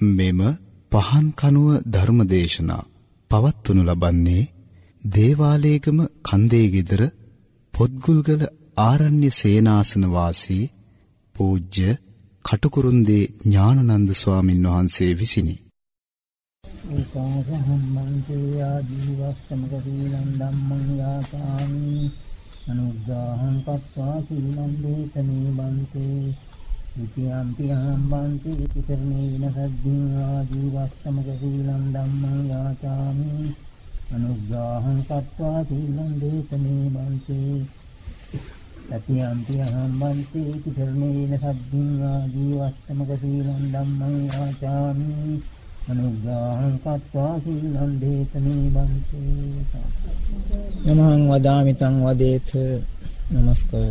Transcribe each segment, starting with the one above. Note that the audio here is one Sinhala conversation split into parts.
මෙම පහන් කනුව ධර්මදේශනා පවත්වනු ලබන්නේ දේවාලේගම කන්දේ গিදර පොත්ගුල්ගල ආරණ්‍ය සේනාසන වාසී පූජ්‍ය කටුකුරුන්දී ඥානනන්ද ස්වාමින් වහන්සේ විසිනි. ඒකාසහම්මන්තේ ආජීවස්සමක සීලං ධම්මං යාසාමි අනුග්‍රහං කତ୍වා සීලං දේශනේ බන්තේ විද්‍යාන්ති ආම්බන්ති විතරණේ විනසද්දින් ආජීවස්සමක සීලං ධම්මං යාචාමි අනුග්‍රහං සත්වා සීලං දේශනේ බන්ති. සතියන්ති ආම්බන්ති විතරණේ විනසද්දින් ආජීවස්සමක සීලං ධම්මං යාචාමි අනුග්‍රහං සත්වා සීලං දේශනේ බන්ති. නමං වදාමි තං වදේත নমস্কার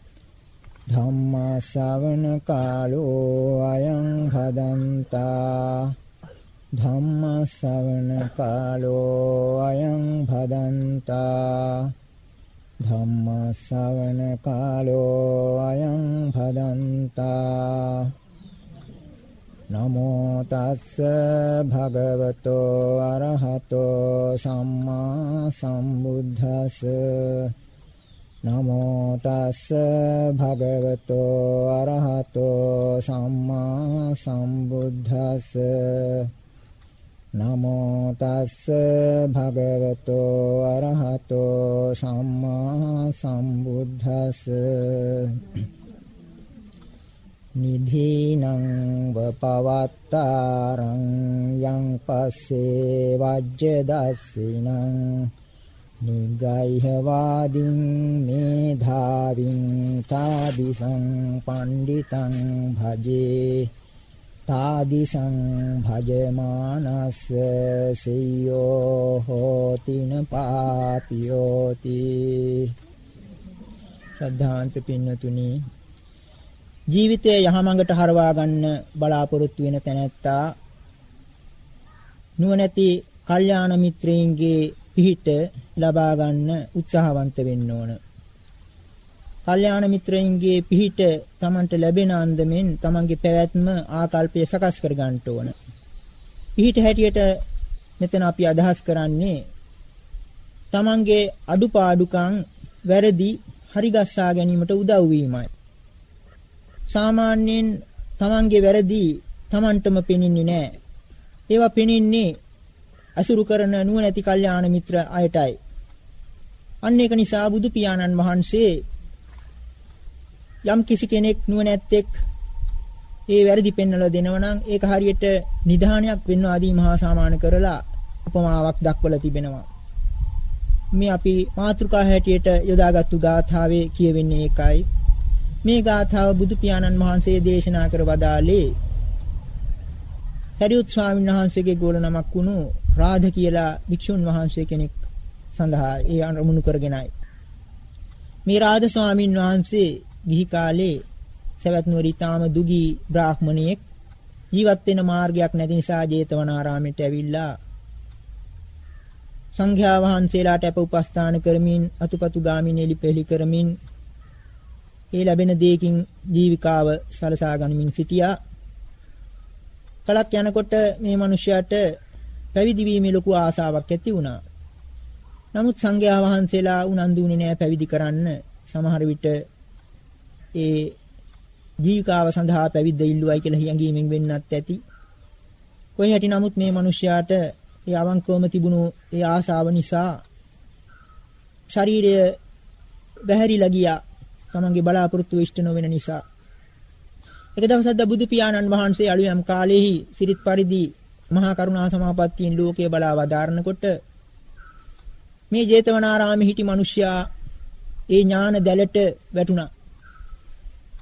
ධම්ම ශවන කාලෝ අයං හදන්තා. ධම්ම ශවන කාලෝ අයං භදන්තා ධම්ම ශවන කාලෝ අයං භදන්තා නමෝ තස්ස භගවතෝ අරහතෝ සම්මා සම්බුද්දස්ස. නමෝ තස්ස භගවතෝ අරහතෝ සම්මා සම්බුද්දස්ස නමෝ තස්ස භගවතෝ අරහතෝ සම්මා සම්බුද්දස්ස නිධීනං වපවත්තාරං යං පස්සේ වජ්ජ දස්සිනං නිගයිහ වාදින් මේධාවින් තාදිසං පණ්ඩිතං භජේ. තාදිසං භජමානස්ස සියෝ හෝතින පාපියෝති. ශ්‍රද්ධාන්ත පින්නතුනි ජීවිතය යහමඟට හරවා ගන්න බලාපොරොත්තු වෙන තැනැත්තා නුවණැති කල්යාණ මිත්‍රයින්ගේ පිහිට ලබා ගන්න උත්සාහවන්ත වෙන්න ඕන. කල්යාණ මිත්‍රයින්ගේ පිහිට Tamanට ලැබෙන අන්දමෙන් Tamanගේ පැවැත්ම ආකල්පය සකස් කර ගන්න ඕන. පිහිට හැටියට මෙතන අපි අදහස් කරන්නේ Tamanගේ අඩුපාඩුකම් වැරදි හරිගස්සා ගැනීමට උදව් වීමයි. සාමාන්‍යයෙන් Tamanගේ වැරදි Tamanටම පෙනෙන්නේ නැහැ. ඒවා පෙනෙන්නේ අසුරු කරන නුවණැති කල්යාණ මිත්‍ර අයටයි. අන්න ඒක නිසා බුදු පියාණන් වහන්සේ යම් කිසි කෙනෙක් නුවණැත්තෙක් ඒ වැරදි පෙන්වලා දෙනවා නම් ඒක හරියට නිධානයක් වෙන්වා දී මහා සාමාන කරලා උපමාවක් දක්වලා තිබෙනවා. මේ අපි මාතෘකා හැටියට යොදාගත්තු ගාථාවේ කියවෙන්නේ ඒකයි. මේ ගාථාව බුදු පියාණන් වහන්සේ දේශනා කර වදාළේ සරියුත් ස්වාමීන් වහන්සේගේ ගෝල නමක් වුණු රාධ කියලා භික්ෂුන් වහන්සේ කෙනෙක් සඳහා ඒ අනුමුණු කරගෙනයි. මේ රාධ ස්වාමීන් වහන්සේ ගිහි කාලේ සවැත් නුවර ඊටාම දුගී බ්‍රාහ්මණියෙක් ජීවත් වෙන මාර්ගයක් නැති නිසා ජේතවනාරාමයට ඇවිල්ලා සංඝයා වහන්සේලාට අප උපස්ථාන කරමින් අතුපතු ගාමින් එලිපෙලි කරමින් ඒ ලැබෙන දෙයකින් ජීවිකාව සලසා ගනිමින් සිටියා. කලක් යනකොට මේ මිනිහයාට පැවිදි වීමේ ලොකු ආසාවක් ඇති වුණා. නමුත් සංඝයා වහන්සේලා උනන්දු වුණේ නැහැ පැවිදි කරන්න. සමහර විට ඒ ජීවිකාව සඳහා පැවිද්ද ඉල්ලුවයි කියලා හියඟීමෙන් වෙන්නත් ඇති. කොයි හැටි නමුත් මේ මිනිහයාට ඒ අවංකවම තිබුණු ඒ ආසාව නිසා ශරීරය බැහැරිලා ගියා. තමන්ගේ බලාපොරොත්තු ඉෂ්ට නොවන නිසා. එක දවසක් බුදු පියාණන් වහන්සේ අලුයම් කාලෙහි සිරිත් පරිදි මහා කරුණා සමාපත්තියෙන් ලෝකය බලා වදාරනකොට මේ ජේතවනාරාමේ හිටි මිනිසයා ඒ ඥාන දැලට වැටුණා.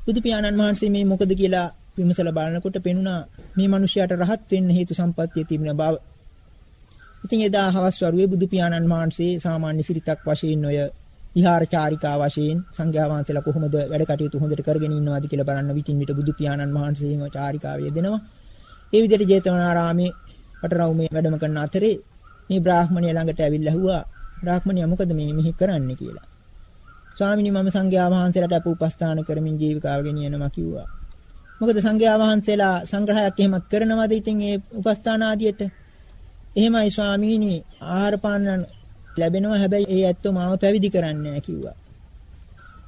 බුදු පියාණන් වහන්සේ මේ මොකද කියලා විමසලා බලනකොට පෙනුණා මේ මිනිසයාට රහත් වෙන්න හේතු සම්පත්තිය තිබුණ බව. ඉතින් එදා හවස් වරුවේ බුදු පියාණන් වහන්සේ සාමාන්‍ය සිරිතක් වශයෙන් ඔය විහාර චාරිකා වශයෙන් සංඝයා වහන්සේලා කොහොමද වැඩ කටයුතු හොඳට කරගෙන ඉන්නවද කියලා බලන්න විටින් විට බුදු පියාණන් වහන්සේම චාරිකාවේ දෙනවා. ඒ විදිහට ජේතවනාරාමේ වටරවුමේ වැඩම කරන අතරේ මේ බ්‍රාහ්මණය ළඟට ඇවිල්ලා ඇහුවා බ්‍රාහ්මණයා මොකද මේ මෙහි කරන්නේ කියලා. ස්වාමිනී මම සංඝයා වහන්සේලාට අප උපස්ථාන කරමින් ජීවිකාව ගෙනියනවා කිව්වා. මොකද සංඝයා වහන්සේලා සංග්‍රහයක් එහෙමත් කරනවද ඉතින් ඒ උපස්ථාන ආදියට? එහෙමයි ස්වාමීනි ආහාර පාන ලැබෙනවා හැබැයි ඒ ඇත්තෝ මාව පැවිදි කරන්නේ නැහැ කිව්වා.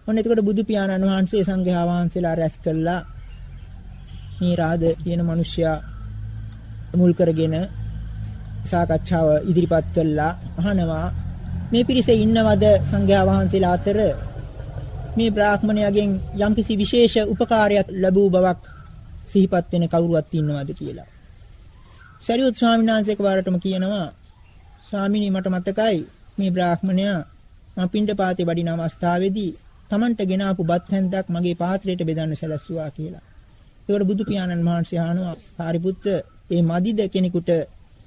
ඔන්න එතකොට බුදු පියාණන් වහන්සේ සංඝයා වහන්සේලා රැස් කළා මේ රාද කියන මිනිසයා මුල් කරගෙන සාකච්ඡාව ඉදිරිපත් කළා අහනවා මේ පිරිසේ ඉන්නවද සංඝයා වහන්සේලා අතර මේ බ්‍රාහ්මණයාගෙන් යම්කිසි විශේෂ උපකාරයක් ලැබූ බවක් සිහිපත් වෙන කවුරුවත් ඉන්නවද කියලා. සරියුත් ස්වාමීන් වහන්සේ එකවරටම කියනවා ස්වාමීනි මට මතකයි මේ බ්‍රාහ්මණයා මම පින්ඩපාතේ වඩින අවස්ථාවේදී Tamanට ගෙන ආපු බත් හැන්දක් මගේ පාත්‍රයට බෙදන්න සැලැස්සුවා කියලා. ඒකට බුදු පියාණන් වහන්සේ අහනවා සාරිපුත්ත ඒ මදිද කෙනෙකුට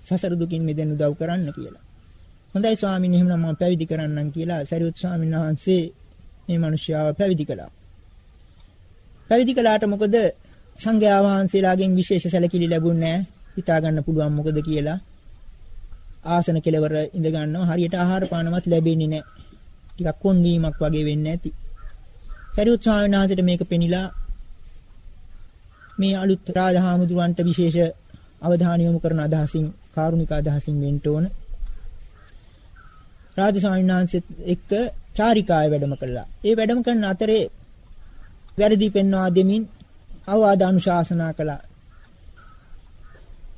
සසර දුකින් මිදෙන්න උදව් කරන්න කියලා. හොඳයි ස්වාමීනි එහෙනම් මම පැවිදි කරන්නම් කියලා සරියුත් ස්වාමීන් වහන්සේ මේ මිනිස්යාව පැවිදි කළා. පැවිදි කළාට මොකද සංඝයා වහන්සේලාගෙන් විශේෂ සැලකිලි ලැබුණේ නැහැ. හිතා ගන්න පුළුවන් මොකද කියලා. ආසන කෙලවර ඉඳ ගන්නවා හරියට ආහාර පානවත් ලැබෙන්නේ නැහැ. ටිකක් කොන් වීමක් වගේ වෙන්නේ නැති. සරියුත් ස්වාමීන් වහන්සේට මේක පෙනිලා මේ අලුත් රාජහාමුදුරන්ට විශේෂ අවධානය යොමු කරන අදහසින් කාරුණික අදහසින් වෙන්න ඕන. රාජ ස්වාමීන් වහන්සේත් එක්ක චාරිකාවේ වැඩම කළා. ඒ වැඩම කරන අතරේ වැරදි පෙන්වා දෙමින් අවවාද අනුශාසනා කළා.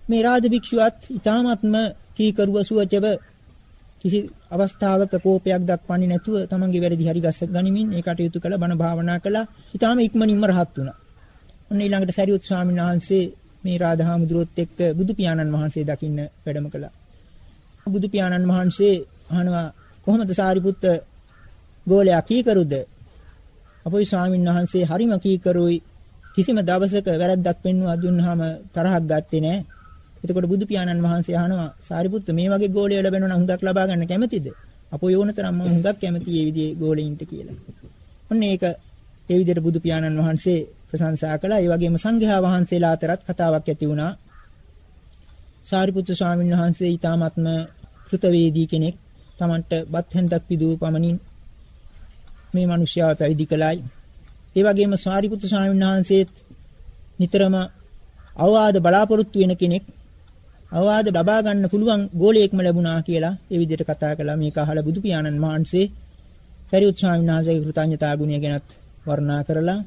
මේ රාජ භික්ෂුවත් ඊ타ත්ම කීකරුව සුවචව කිසි අවස්ථාවක කෝපයක් දක්වන්නේ නැතුව තමන්ගේ වැරදි හරි ගස්ස ගනිමින් ඒ කටයුතු කළ බණ භාවනා කළා. ඊටාම ඉක්මනින්ම රහත් වුණා. ඔන්න ඊළඟට සරියුත් ස්වාමීන් වහන්සේ මේ රාධාමුදුරුවොත් එක්ක බුදු පියාණන් වහන්සේ දකින්න වැඩම කළා. බුදු පියාණන් වහන්සේ අහනවා කොහොමද සාරිපුත්ත ගෝලයා කීකරුද? අපොයි ස්වාමීන් වහන්සේ හරිම කීකරුයි කිසිම දවසක වැරද්දක් පෙන්වුවා දුන්නාම තරහක් ගත්තේ නැහැ. එතකොට බුදු පියාණන් වහන්සේ අහනවා සාරිපුත්ත මේ වගේ ගෝලය ලැබෙනවා නම් හුඟක් ලබා ගන්න කැමතිද? අපෝ යෝනතරම් මම හුඟක් කැමතියි මේ විදිහේ ගෝලෙයින්ට කියලා. ඔන්න ඒක ඒ විදිහට බුදු පියාණන් වහන්සේ ප්‍රශංසා කළා. ඒ වගේම සංඝයා වහන්සේලා අතරත් කතාවක් ඇති වුණා. සාරිපුත්‍ර ස්වාමීන් වහන්සේ ඊ타ත්ම කෘතවේදී කෙනෙක්. Tamanට බත් හැන්දක් පිදූ පමණින් මේ මිනිස්යාව පැවිදි කළයි. ඒ වගේම සාරිපුත්‍ර ස්වාමීන් වහන්සේත් නිතරම අවවාද බලාපොරොත්තු වෙන කෙනෙක්. අවවාද ලබා ගන්න පුළුවන් ගෝලයෙක්ම ලැබුණා කියලා ඒ විදිහට කතා කළා. මේක අහලා බුදු පියාණන් වහන්සේ සරියුත් ස්වාමීන් වහන්සේගේ කෘතඥතා ගුණය ගැනත් වර්ණනා කරලා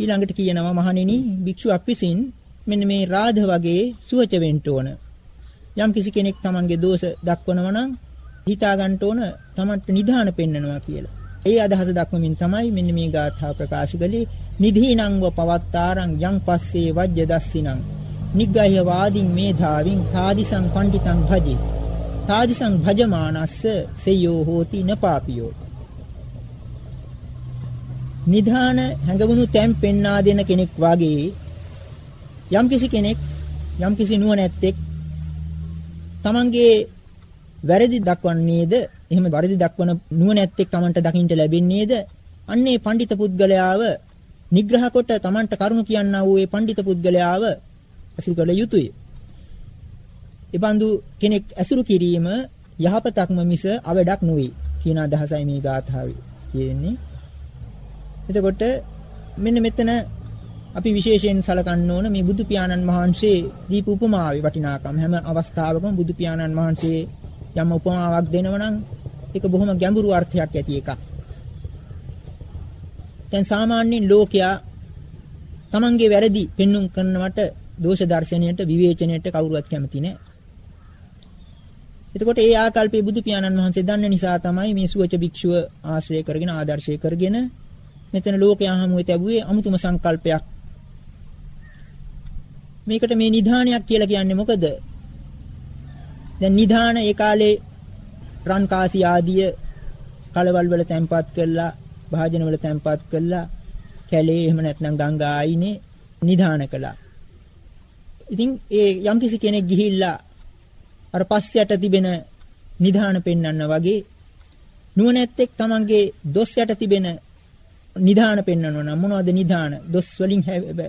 ඊළඟට කියනවා මහණෙනි භික්ෂුවක් විසින් මෙන්න මේ රාධ වගේ සුවච වෙන්න ඕන. යම් කිසි කෙනෙක් Tamanගේ දෝෂ දක්වනවා නම් හිතා ගන්න ඕන Tamanට නිධාන පෙන්නනවා කියලා. ඒ අදහස දක්වමින් තමයි මෙන්න මේ ගාථා ප්‍රකාශ කළේ නිධීනංව පවත්තාරං යං පස්සේ වජ්‍ය දස්සිනං නිග්ගය වාදින් මේධාවින් තාදිසං පණ්ඩිතං භජි තාදිසං භජමානස්ස සෙය්‍යෝ හෝති නපාපියෝ නිධාන හැඟවුණු තැන් පෙන්වා දෙන කෙනෙක් වාගේ යම්කිසි කෙනෙක් යම්කිසි නුවණැත්තෙක් තමන්ගේ වැරදි දක්වන්නේද එහෙම වැරදි දක්වන නුවණැත්තෙක් තමන්ට දකින්න ලැබෙන්නේද අන්නේ පඬිත පුද්ගලයාව නිග්‍රහ කොට තමන්ට කරුණු කියන්නා වූ ඒ පඬිත පුද්ගලයාව අසුරු කළ යුතුය. එබඳු කෙනෙක් අසුරු කිරීම යහපතක්ම මිස අවඩක් නොවේ කියන අදහසයි මේ ගාථාවේ තියෙන්නේ. එතකොට මෙන්න මෙතන අපි විශේෂයෙන් සලකන්න ඕන මේ බුදු පියාණන් වහන්සේ දීප උපමාවේ වටිනාකම හැම අවස්ථාවකම බුදු පියාණන් වහන්සේ යම් උපමාවක් දෙනවා නම් ඒක බොහොම ගැඹුරු අර්ථයක් ඇති එකක්. දැන් සාමාන්‍යයෙන් ලෝකයා තමන්ගේ වැරදි පෙන්눔 කරනවට දෝෂ දර්ශනයට විවේචනයට කවුරුවත් කැමති නැහැ. එතකොට ඒ ආකල්පයේ බුදු පියාණන් වහන්සේ දන්න නිසා තමයි මේ සුවච භික්ෂුව ආශ්‍රය කරගෙන ආදර්ශය කරගෙන මෙතන ලෝකයා හමුවේ තිබුවේ අමුතුම සංකල්පයක්. මේකට මේ නිධානයක් කියලා කියන්නේ මොකද? දැන් නිධාන ඒ කාලේ රන් කාසි ආදිය කලවල් වල තැම්පත් කරලා භාජන වල තැම්පත් කරලා කැලේ එහෙම නැත්නම් ගංගා ආයිනේ නිධාන කළා. ඉතින් ඒ යම්කිසි කෙනෙක් ගිහිල්ලා අර පස්සයට තිබෙන නිධාන පෙන්වන්න වගේ නුවණැත්තෙක් තමන්ගේ දොස් යට තිබෙන නිධාන පෙන්වනවා නම් මොනවද නිධාන? දොස් වලින්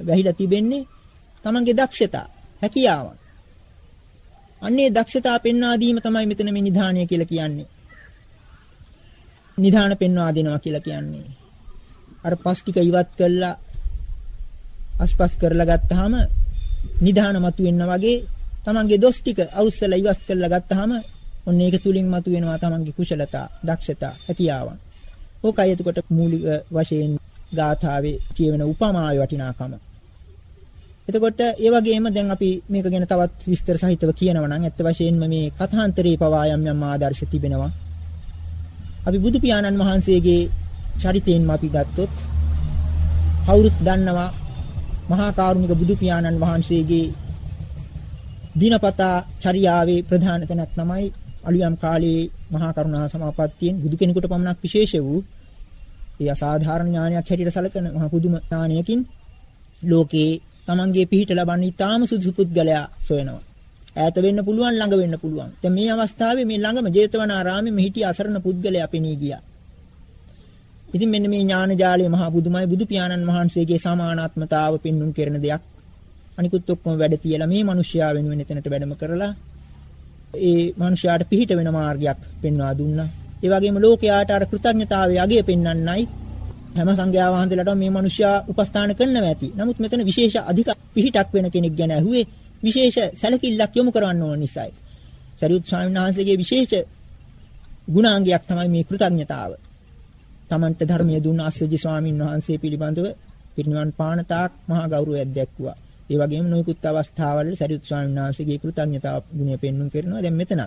වැහිලා තිබෙන්නේ තමන්ගේ දක්ෂතා, හැකියාවන්. අන්නේ දක්ෂතා පෙන්වා දීම තමයි මෙතන මේ නිධානය කියලා කියන්නේ. නිධාන පෙන්වා දෙනවා කියලා කියන්නේ. අර පස් ටික ඉවත් කළා අස්පස් කරලා ගත්තාම නිධාන මතුවෙන්න වගේ තමන්ගේ දොස් ටික අවුස්සලා ඉවත් කරලා ගත්තාම ඔන්න ඒක තුලින් මතුවෙනවා තමන්ගේ කුශලතා, දක්ෂතා, හැකියාවන්. ඕකයි එතකොට මූලික වශයෙන් ගාථාවේ කියවෙන උපමාවේ වටිනාකම. එතකොට ඒ වගේම දැන් අපි මේක ගැන තවත් විස්තර සහිතව කියනවා නම් ඇත්ත වශයෙන්ම මේ කථාන්තරේ පවා යම් යම් ආදර්ශ තිබෙනවා. අපි බුදු පියාණන් වහන්සේගේ චරිතයෙන්ම අපි ගත්තොත් කවුරුත් දන්නවා මහා කරුණික බුදු පියාණන් වහන්සේගේ දිනපතා චර්යාවේ ප්‍රධාන තැනක් තමයි අලුයම් කාලයේ මහා කරුණා සමාපත්තියෙන් බුදු කෙනෙකුට පමණක් විශේෂ වූ ඒ අසාධාරණ ඥානයක් හැටියට සැලකෙන මහා පුදුම ඥානයකින් ලෝකේ Tamanගේ පිහිට ලබන්නේ ඊටාම සුදුසු පුද්ගලයා සොයනවා. ඈත වෙන්න පුළුවන් ළඟ වෙන්න පුළුවන්. දැන් මේ අවස්ථාවේ මේ ළඟම ජේතවනාරාමේ මෙහිටි අසරණ පුද්ගලයා පෙනී ගියා. ඉතින් මෙන්න මේ ඥාන ජාලය මහා බුදුමයි බුදු පියාණන් වහන්සේගේ සමානාත්මතාව පෙන්눔 කරන දෙයක්. අනිකුත් ඔක්කොම වැඩ තියලා මේ මිනිස්යා වෙනුවෙන් එතනට වැඩම කරලා ඒ මිනිස්යාට පිහිට වෙන මාර්ගයක් පෙන්වා දුන්නා. ඒ වගේම ලෝකයාට අර කෘතඥතාවයේ අගය පෙන්වන්නයි හැම සංඝයා වහන්සේලාටම මේ මිනිස්යා උපස්ථාන කරනවා ඇති. නමුත් මෙතන විශේෂ අධික පිහිටක් වෙන කෙනෙක් ගැන ඇහුවේ විශේෂ සැලකිල්ලක් යොමු කරන්න ඕන නිසායි. සරියුත් ස්වාමීන් වහන්සේගේ විශේෂ ගුණාංගයක් තමයි මේ කෘතඥතාව. තමන්ට ධර්මයේ දුන්න අස්සජි ස්වාමීන් වහන්සේ පිළිබඳව පිරිනිවන් පාන තාක් මහා ගෞරවයක් දැක්වුවා. ඒ වගේම නොයෙකුත් අවස්ථාවල සරියුත් ස්වාමීන් වහන්සේගේ කෘතඥතාව ගුණය පෙන්වන්න කරනවා. දැන් මෙතනත්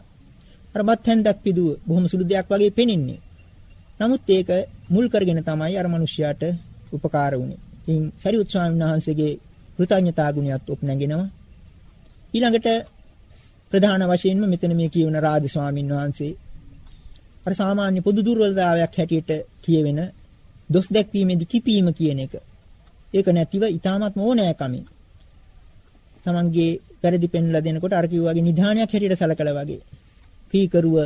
අර බත් හැන්දක් පිදුව බොහොම සුළු දෙයක් වගේ පෙනෙන්නේ. නමුත් ඒක මුල් කරගෙන තමයි අර මිනිස්යාට උපකාර වුනේ. ඉතින් සරියුත් ස්වාමීන් වහන්සේගේ කෘතඥතා ගුණයත් ඔප් නැගෙනවා. ඊළඟට ප්‍රධාන වශයෙන්ම මෙතන මේ කියවන රාජ ස්වාමීන් වහන්සේ අර සාමාන්‍ය පොදු දුර්වලතාවයක් හැටියට කියවෙන දොස් දැක්වීමේදී කිපීම කියන එක. ඒක නැතිව ඊටමත් ඕනෑකමින්. තමන්ගේ වැරදි පෙන්ලා දෙනකොට අර කිව්වාගේ නිධානයක් හැටියට සලකලා වගේ. කීකරුව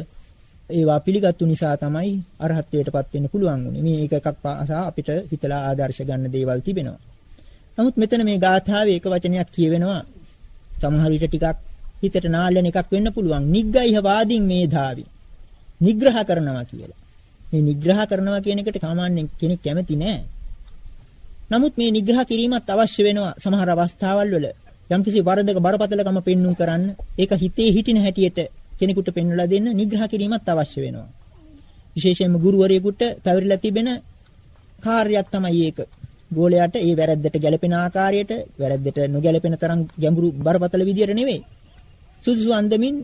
ඒවා පිළිගත්තු නිසා තමයි අරහත්ත්වයටපත් වෙන්න පුළුවන් උනේ. මේ එක එකක් පාසා අපිට හිතලා ආදර්ශ ගන්න දේවල් තිබෙනවා. නමුත් මෙතන මේ ගාථාවේ එක වචනයක් කියවෙනවා. සමහර විට ටිකක් හිතට නාලන එකක් වෙන්න පුළුවන්. නිග්ගයිහ වාදින් මේධාවි. නිග්‍රහ කරනවා කියලා. මේ නිග්‍රහ කරනවා කියන එකට සාමාන්‍යයෙන් කෙනෙක් කැමති නෑ. නමුත් මේ නිග්‍රහ කිරීමත් අවශ්‍ය වෙනවා සමහර අවස්ථාවල් වල. යම්කිසි වරදක බරපතලකම පෙන්눔 කරන්න ඒක හිතේ හිටින හැටියට කෙනෙකුට පෙන්වලා දෙන්න නිග්‍රහ කිරීමත් අවශ්‍ය වෙනවා. විශේෂයෙන්ම ගුරුවරයෙකුට පැවරිලා තිබෙන කාර්යයක් තමයි ඒක. ගෝලයාට ඒ වැරද්දට ගැළපෙන ආකාරයට වැරද්දට නොගැළපෙන තරම් ගැඹුරු බරපතල විදියට නෙවෙයි. සුදුසු අන්දමින්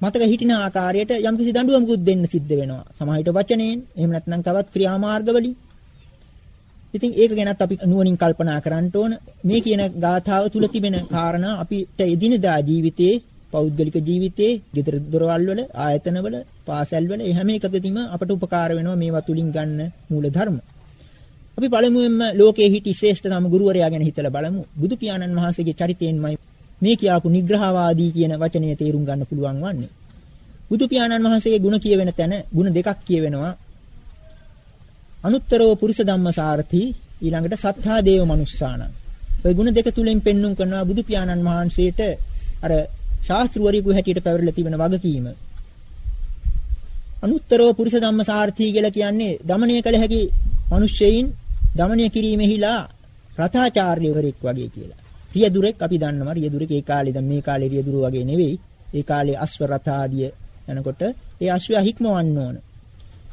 මතක හිටින ආකාරයට යම්කිසි දඬුවමකුත් දෙන්න සිද්ධ වෙනවා. සමහරවිට වචනයෙන්, එහෙම නැත්නම් තවත් ක්‍රියාමාර්ගවලින්. ඉතින් ඒක ගැනත් අපි නුවණින් කල්පනා කරන්න ඕන. මේ කියන ගාථාව තුල තිබෙන කාරණා අපිට එදිනදා ජීවිතයේ පෞද්ගලික ජීවිතයේ, ගෙදර දොරවල් වල, ආයතන වල, පාසල් වල හැම එකකදීම අපට උපකාර වෙනවා මේවා තුලින් ගන්න මූල ධර්ම. අපි පළමුවෙන්ම ලෝකයේ හිටි ශ්‍රේෂ්ඨතම ගුරුවරයා ගැන හිතලා බලමු. බුදු පියාණන් වහන්සේගේ චරිතයෙන්මයි මේ කියාපු නිග්‍රහවාදී කියන වචනය තේරුම් ගන්න පුළුවන් වන්නේ. බුදු පියාණන් වහන්සේගේ ಗುಣ කියවෙන තැන ಗುಣ දෙකක් කියවෙනවා. අනුත්තරෝ පුරුෂ ධම්මසාරති ඊළඟට සත්‍තා දේව මනුස්සාන. ওই ಗುಣ දෙක තුලින් පෙන්눔 කරනවා බුදු පියාණන් වහන්සේට අර ශාස්ත්‍රවරියකු හැටියට පැවරලා තිබෙන වගකීම. අනුත්තරෝ පුරුෂ ධම්මසාරති කියලා කියන්නේ দমনය කළ හැකි මිනිස්සෙයින් দমনය කිරීමෙහිලා රතාචාර්යවරයෙක් වගේ කියලා. රියදුරෙක් අපි දන්නවා රියදුරෙක් ඒ කාලේ දැන් මේ කාලේ රියදුරු වගේ නෙවෙයි. ඒ කාලේ අශ්ව රථාදිය යනකොට ඒ අශ්වයා හික්මවන්න ඕන.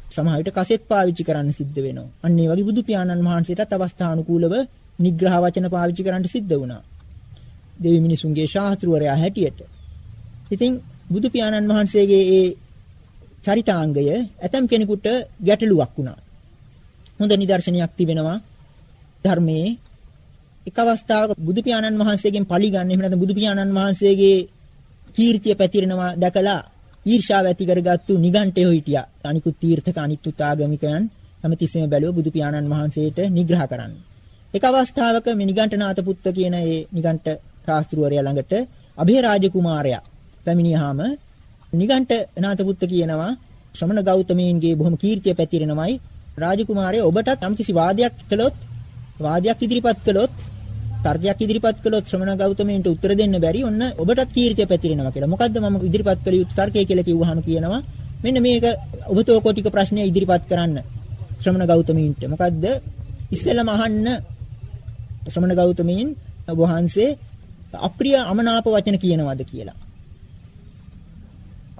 සමහර විට කසෙත් පාවිච්චි කරන්න සිද්ධ වෙනවා. අන්න ඒ වගේ බුදු පියාණන් වහන්සේටත් අවස්ථානුකූලව නිග්‍රහ වචන පාවිච්චි කරන්න සිද්ධ වුණා. දෙවි මිනිසුන්ගේ ශාස්ත්‍රවරයා හැටියට. ඉතින් බුදු පියාණන් වහන්සේගේ ඒ චරිතාංගය ඇතම් කෙනෙකුට ගැටලුවක් වුණා. හොඳ නිදර්ශනයක් තිබෙනවා ධර්මයේ එක අවස්ථාවක බුදු පියාණන් වහන්සේගෙන් පලි ගන්න එහෙම නැත්නම් බුදු පියාණන් වහන්සේගේ කීර්තිය පැතිරෙනවා දැකලා ඊර්ෂාව ඇති කරගත්තු නිගණ්ඨයෝ හිටියා. අනිකුත් තීර්ථක අනිකුත් ආගමිකයන් හැමතිස්සෙම බැලුව බුදු පියාණන් වහන්සේට නිග්‍රහ කරන්න. එක අවස්ථාවක මේ නිගණ්ඨනාත පුත්ත කියන ඒ නිගණ්ඨ ශාස්ත්‍රවරයා ළඟට අභය රාජකුමාරයා පැමිණියාම නිගණ්ඨනාත පුත්ත කියනවා ශ්‍රමණ ගෞතමීන්ගේ බොහොම කීර්තිය පැතිරෙනමයි රාජකුමාරයා ඔබටත් යම්කිසි වාදයක් කළොත් වාදයක් ඉදිරිපත් කළොත් තර්කයක් ඉදිරිපත් කළොත් ශ්‍රමණ ගෞතමයන්ට උත්තර දෙන්න බැරි ඔන්න ඔබටත් කීර්තිය පැතිරෙනවා කියලා. මොකද්ද මම ඉදිරිපත් කළ යුතු තර්කය කියලා කිව්වහම කියනවා මෙන්න මේක ඔබතෝ කොටික ප්‍රශ්නය ඉදිරිපත් කරන්න ශ්‍රමණ ගෞතමීන්ට. මොකද්ද? ඉස්සෙල්ලාම අහන්න ශ්‍රමණ ගෞතමීන් වහන්සේ අප්‍රිය අමනාප වචන කියනවාද කියලා.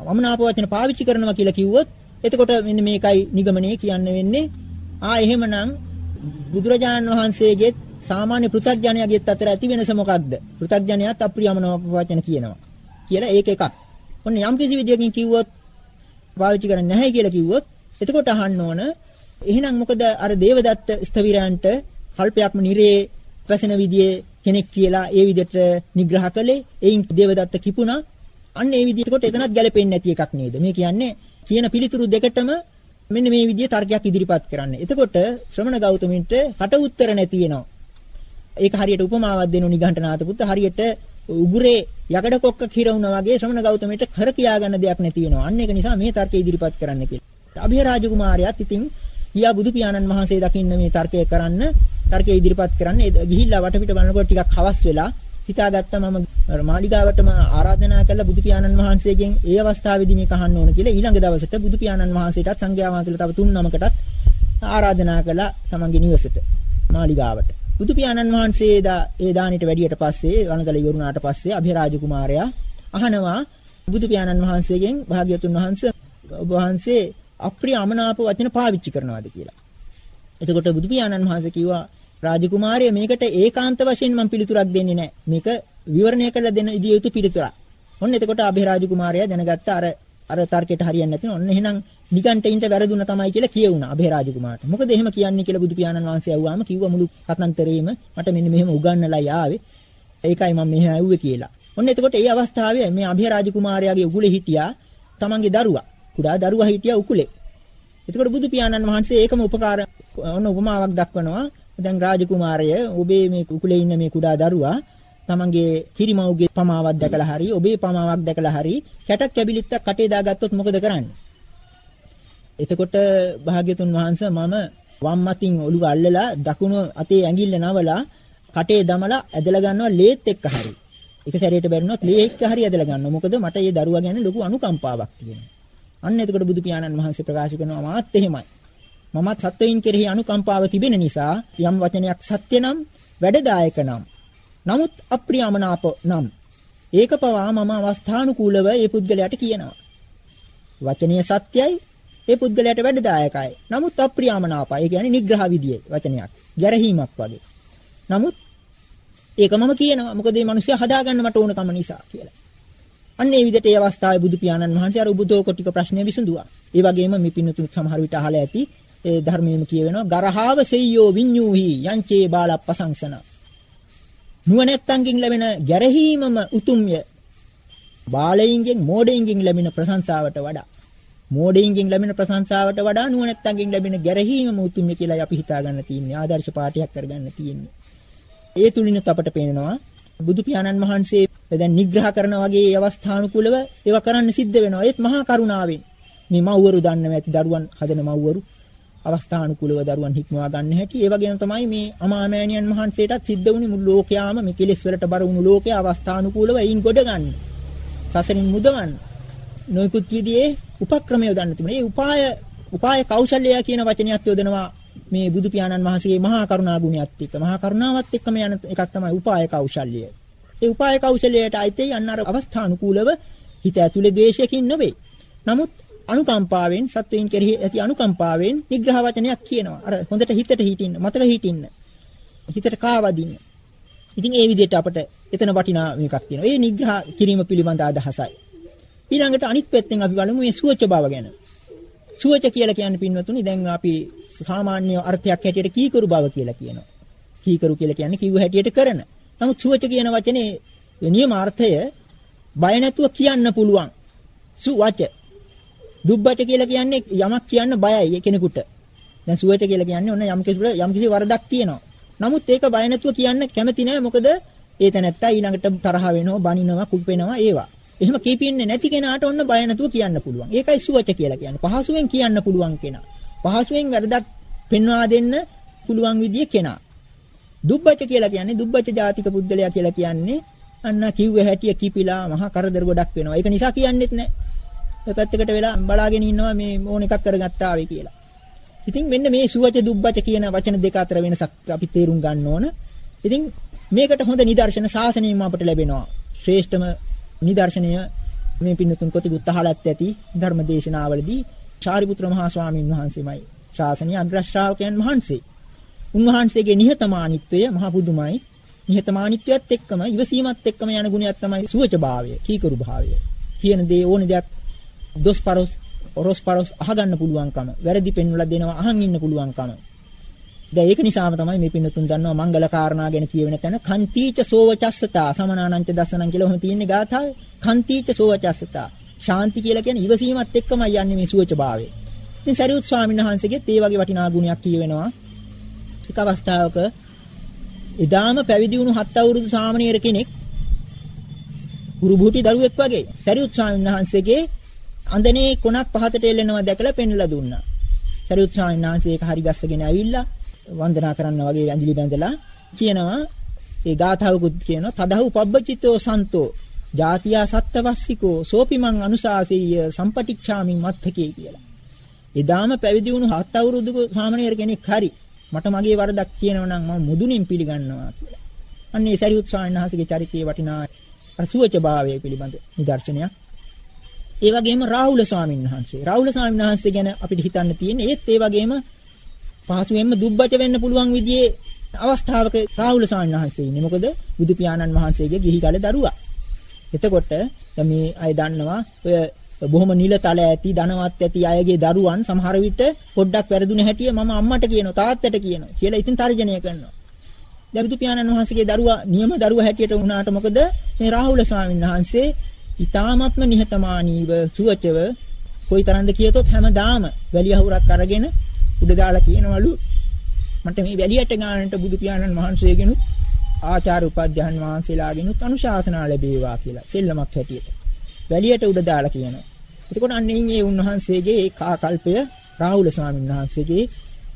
අමනාප වචන පාවිච්චි කරනවා කියලා කිව්වොත් එතකොට මෙන්න මේකයි නිගමනය කියන්න වෙන්නේ. ආ එහෙමනම් බුදුරජාණන් වහන්සේගේ සාමාන්‍ය පෘථග්ජනයාගෙත් අතර ඇති වෙනස මොකක්ද? පෘථග්ජනයාත් අප්‍රියමනාප වචන කියනවා. කියලා ඒක එකක්. ඔන්න යම් කිසි විදියකින් කිව්වොත් පාවිච්චි කරන්නේ නැහැ කියලා කිව්වොත් එතකොට අහන්න ඕන එහෙනම් මොකද අර දේවදත්ත ස්ථවිරයන්ට කල්පයක්ම නිරේ පැසෙන විදියේ කෙනෙක් කියලා ඒ විදිහට නිග්‍රහ කළේ එයින් දේවදත්ත කිපුණා අන්න ඒ විදිහට කොට එතනත් ගැලපෙන්නේ නැති එකක් නේද මේ කියන්නේ කියන පිළිතුරු දෙකටම මෙන්න මේ විදිහේ තර්කයක් ඉදිරිපත් කරන්න. එතකොට ශ්‍රමණ ගෞතමින්ට කට උත්තර නැති වෙනවා. ඒක හරියට උපමාවක් දෙනු නිගණ්ඨනාත පුත්ත හරියට උගුරේ යකඩ කොක්ක කිර වුණා වගේ ශ්‍රමණ ගෞතමයට කර කියා ගන්න දෙයක් නැති වෙනවා. අන්න ඒක නිසා මේ තර්කය ඉදිරිපත් කරන්න කියලා. අභය රාජකුමාරයාත් ඉතින් ගියා බුදු පියාණන් වහන්සේ දකින්න මේ තර්කය කරන්න තර්කය ඉදිරිපත් කරන්න ගිහිල්ලා වටපිට බලනකොට ටිකක් හවස් වෙලා හිතාගත්තා මම මාලිගාවටම ආරාධනා කළා බුදු පියාණන් වහන්සේගෙන් ඒ අවස්ථාවේදී මේක අහන්න ඕන කියලා ඊළඟ දවසට බුදු පියාණන් වහන්සේටත් සංඝයා වහන්සේලා තව තුන් නමකටත් ආරාධනා කළා තමන්ගේ නිවසට මාලිගාවට. බුදු පියාණන් වහන්සේ ඒ දානෙට වැඩියට පස්සේ වනදල ඉවරුණාට පස්සේ අභිරාජ කුමාරයා අහනවා බුදු පියාණන් වහන්සේගෙන් භාග්‍යතුන් වහන්සේ ඔබ වහන්සේ අප්‍රිය අමනාප වචන පාවිච්චි කරනවාද කියලා. එතකොට බුදු පියාණන් වහන්සේ කිව්වා රාජකුමාරය මේකට ඒකාන්ත වශයෙන් මම පිළිතුරක් දෙන්නේ නැහැ. මේක විවරණය කරලා දෙන ඉදිය යුතු පිළිතුරක්. ඔන්න එතකොට අභිරාජ කුමාරයා දැනගත්ත අර අර තර්කයට හරියන්නේ නැතිනම් ඔන්න එහෙනම් නිගණ්ඨයින්ට වැරදුන තමයි කියලා කියවුණා අභිරාජ කුමාරට. මොකද එහෙම කියන්නේ කියලා බුදු පියාණන් වහන්සේ ඇහුවාම කිව්වා මුළු කතන්තරේම මට මෙන්න මෙහෙම උගන්වලා යාවේ. ඒකයි මම මෙහෙම ඇහුවේ කියලා. ඔන්න එතකොට ඒ අවස්ථාවේ මේ අභිරාජ කුමාරයාගේ උගුලේ හිටියා තමන්ගේ දරුවා. කුඩා දරුවා හිටියා උකුලේ. එතකොට බුදු පියාණන් වහන්සේ ඒකම උපකාර ඔන්න උපමාවක් දක්වනවා. දැන් රාජකුමාරය ඔබේ මේ කුකුලේ ඉන්න මේ කුඩා දරුවා තමන්ගේ කිරිමව්ගේ පමාවක් දැකලා හරි ඔබේ පමාවක් දැකලා හරි කැටක් කැබිලිත්තක් කටේ දාගත්තොත් මොකද කරන්නේ? එතකොට භාග්‍යතුන් වහන්සේ මම වම් අතින් ඔළුව අල්ලලා දකුණු අතේ ඇඟිල්ල නවලා කටේ දමලා ඇදලා ගන්නවා ලේත් එක්ක හරි. එක සැරේට බැරිනොත් ලේ එක්ක හරි ඇදලා ගන්නවා. මොකද මට මේ දරුවා ගැන ලොකු අනුකම්පාවක් තියෙනවා. අන්න එතකොට බුදු පියාණන් වහන්සේ ප්‍රකාශ කරනවා මාත් එහෙමයි. මමත් සත්වයින් කෙරෙහි අනුකම්පාව තිබෙන නිසා යම් වචනයක් සත්‍ය නම් වැඩදායක නම් නමුත් අප්‍රියමනාප නම් ඒක පවා මම අවස්ථානුකූලව ඒ පුද්ගලයාට කියනවා. වචනීය සත්‍යයි ඒ පුද්ගලයාට වැඩදායකයි. නමුත් අප්‍රියමනාපයි. ඒ කියන්නේ නිග්‍රහ විදියේ වචනයක්. ගැරහීමක් වගේ. නමුත් ඒක මම කියනවා. මොකද මේ මිනිස්සයා හදාගන්න මට ඕනකම නිසා කියලා. අන්න ඒ විදිහට ඒ අවස්ථාවේ බුදු පියාණන් වහන්සේ අර උබුදෝ කොටික ප්‍රශ්නය විසඳුවා. ඒ වගේම මේ පින්නතුන් සමහර විට අහලා ඇති ඒ ධර්මයේම කියවෙනවා ගරහාව සෙය්‍යෝ විඤ්ඤූහි යංචේ බාලප්පසංසන. නුවණැත්තන්ගෙන් ලැබෙන ගැරහීමම උතුම්ය. බාලයින්ගෙන් මෝඩයින්ගෙන් ලැබෙන ප්‍රශංසාවට වඩා මෝඩයින්ගෙන් ලැබෙන ප්‍රශංසාවට වඩා නුවණැත්තන්ගෙන් ලැබෙන ගැරහීමම උතුම්ය කියලා අපි හිතා ගන්න තියෙන්නේ ආදර්ශ පාඩයක් කරගන්න තියෙන්නේ. ඒ තුලිනුත් අපට පේනවා බුදු පියාණන් වහන්සේ දැන් නිග්‍රහ කරන වගේ අවස්ථානුකූලව ඒවා කරන්න සිද්ධ වෙනවා. ඒත් මහා කරුණාවෙන්. මේ මව්වරු දන්නව ඇති දරුවන් හදන මව්වරු අවස්ථානුකූලව දරුවන් හික්මවා ගන්න හැටි. ඒ වගේම තමයි මේ අමාමෑණියන් වහන්සේටත් සිද්ධ වුණේ මුළු ලෝකයාම මේ කෙලෙස් වලට බර වුණු ලෝකයේ අවස්ථානුකූලව එයින් ගොඩ ගන්න. සසරින් මුදවන්න. නොයෙකුත් විදිහේ උපක්‍රම යොදන්න තිබුණා. මේ උපාය උපාය කෞශල්‍ය කියන වචනයත් යොදනවා මේ බුදු පියාණන් වහන්සේගේ මහා කරුණා ගුණයත් එක්ක. මහා කරුණාවත් එක්කම යන එකක් තමයි උපාය කෞශල්‍ය. ඒ උපාය කෞශලයට අයිතේ යන්න අර අවස්ථානුකූලව හිත ඇතුලේ ද්වේෂයකින් නෙවෙයි. නමුත් අනුකම්පාවෙන් සත්වයින් කෙරෙහි ඇති අනුකම්පාවෙන් නිග්‍රහ වචනයක් කියනවා. අර හොඳට හිතට හිටින්න, මතක හිටින්න. හිතට කාවදින්න. ඉතින් ඒ විදිහට අපට එතන වටිනා මේකක් තියෙනවා. ඒ නිග්‍රහ කිරීම පිළිබඳ අදහසයි. ඊළඟට අනිත් පැත්තෙන් අපි බලමු මේ සුවච බව ගැන. සුවච කියලා කියන්නේ පින්වතුනි දැන් අපි සාමාන්‍ය අර්ථයක් හැටියට කීකරු බව කියලා කියනවා. කීකරු කියලා කියන්නේ කිව්ව හැටියට කරන. නමුත් සුවච කියන වචනේ නියමාර්ථය බය නැතුව කියන්න පුළුවන්. සුවච. දුබ්බච කියලා කියන්නේ යමක් කියන්න බයයි කෙනෙකුට. දැන් සුවච කියලා කියන්නේ ඔන්න යම් කිසි යම් කිසි වරදක් තියෙනවා. නමුත් ඒක බය නැතුව කියන්න කැමති නෑ මොකද ඒ තැනැත්තා ඊළඟට තරහ වෙනවා, බනිනවා, කුප්පෙනවා ඒවා. එහෙම කීපින්නේ නැති කෙනාට ඔන්න බය නැතුව කියන්න පුළුවන්. ඒකයි සුවච කියලා කියන්නේ. පහසුවෙන් කියන්න පුළුවන් කෙනා. පහසුවෙන් වැරදක් පෙන්වා දෙන්න පුළුවන් විදිය කෙනා. දුබ්බච කියලා කියන්නේ දුබ්බච ජාතික පුද්ගලයා කියලා කියන්නේ අන්න කිව්ව හැටිය කිපිලා මහා කරදර ගොඩක් වෙනවා. ඒක නිසා කියන්නෙත් නැහැ. ඔය පැත්තකට වෙලා බලාගෙන ඉන්නවා මේ ඕන එකක් කරගත්තා ආවේ කියලා. ඉතින් මෙන්න මේ සුවච දුබ්බච කියන වචන දෙක අතර වෙනසක් අපි තේරුම් ගන්න ඕන. ඉතින් මේකට හොඳ නිදර්ශන ශාසනයෙන් අපට ලැබෙනවා. ශ්‍රේෂ්ඨම නිදර්ශනය මේ පින්නතුන් කොටිකුත් අහලත් ඇති ධර්මදේශනාවලදී චාරිපුත්‍ර මහා ස්වාමීන් වහන්සේමයි ශාසනීය අග්‍ර ශ්‍රාවකයන් වහන්සේ. උන්වහන්සේගේ නිහතමානීත්වය මහ පුදුමයි. නිහතමානීත්වයත් එක්කම ඉවසීමත් එක්කම යන ගුණයක් තමයි සුවචභාවය, කීකරු භාවය. කියන දේ ඕන දෙයක් දොස්පරොස් ඔරොස්පරොස් අහගන්න පුළුවන්කම, වැරදි පෙන්වලා දෙනවා අහන් ඉන්න පුළුවන්කම. දැන් ඒක නිසාම තමයි මේ පින්නතුන් දන්නවා මංගල කාරණා ගැන කියවෙන තැන කන්තිච සෝවචස්සතා සමනානංච දසනං කියලා ඔහොම තියෙන්නේ ගාථාවේ. කන්තිච සෝවචස්සතා. ශාන්ති කියලා කියන්නේ ඉවසීමත් එක්කම යන්නේ මේ සුවචභාවය. ඉතින් සරියුත් ස්වාමීන් වහන්සේගෙත් ඒ වගේ වටිනා ගුණයක් කියවෙනවා. එක අවස්ථාවක එදාම පැවිදි වුණු හත් අවුරුදු සාමණේර කෙනෙක් කුරුබුටි දරුවෙක් වගේ සරියුත් ස්වාමීන් වහන්සේගේ අඳනේ කොනක් පහතට එල්ලෙනවා දැකලා පෙන්ලා දුන්නා. සරියුත් ස්වාමීන් වහන්සේ ඒක හරි ගස්සගෙන ඇවිල්ලා වන්දනා කරන්න වගේ ඇඟිලි බැඳලා කියනවා ඒ ගාථාවකුත් කියනවා තදහු පබ්බචිතෝ සන්තෝ ජාතියා සත්තවස්සිකෝ සෝපිමං අනුසාසීය සම්පටිච්ඡාමින් මත්තකේ කියලා. එදාම පැවිදි වුණු හත් අවුරුදු සාමණේර කෙනෙක් හරි මට මගේ වරදක් කියනවා නම් මම මුදුනින් පිළිගන්නවා කියලා. අන්න ඒ සරියුත් ස්වාමීන් වහන්සේගේ චරිතයේ වටිනා අසුවච භාවය පිළිබඳ නිදර්ශනයක්. ඒ වගේම රාහුල ස්වාමීන් වහන්සේ. රාහුල ස්වාමීන් වහන්සේ ගැන අපිට හිතන්න තියෙන්නේ ඒත් ඒ වගේම පහසුවෙන්ම දුබ්බච වෙන්න පුළුවන් විදිහේ අවස්ථාවක රාහුල ස්වාමීන් වහන්සේ ඉන්නේ. මොකද බුදු පියාණන් වහන්සේගේ ගිහි කාලේ දරුවා. එතකොට මේ අය දන්නවා ඔය බොහොම නිලතල ඇති ධනවත් ඇති අයගේ දරුවන් සමහර විට පොඩ්ඩක් වැරදුන හැටිය මම අම්මට කියනවා තාත්තට කියනවා කියලා ඉතින් තර්ජනය කරනවා. දරුදු පියාණන් වහන්සේගේ දරුවා නියම දරුවා හැටියට වුණාට මොකද මේ රාහුල ස්වාමීන් වහන්සේ ඊ타ත්ම නිහතමානීව සුවචව කොයිතරම්ද කියතොත් හැමදාම වැලිය අහුරක් අරගෙන උඩ දාලා කියනවලු මට මේ වැලියට ගානට බුදු පියාණන් වහන්සේගෙනු ආචාර උපධ්‍යාන වහන්සේලාගෙනුත් අනුශාසනා ලැබේවා කියලා සෙල්ලමක් හැටියට. වැලියට උඩ දාලා කියනවා. එතකොට අන්නේ මේ උන්වහන්සේගේ ඒ කාකල්පය රාහුල ස්වාමීන් වහන්සේගේ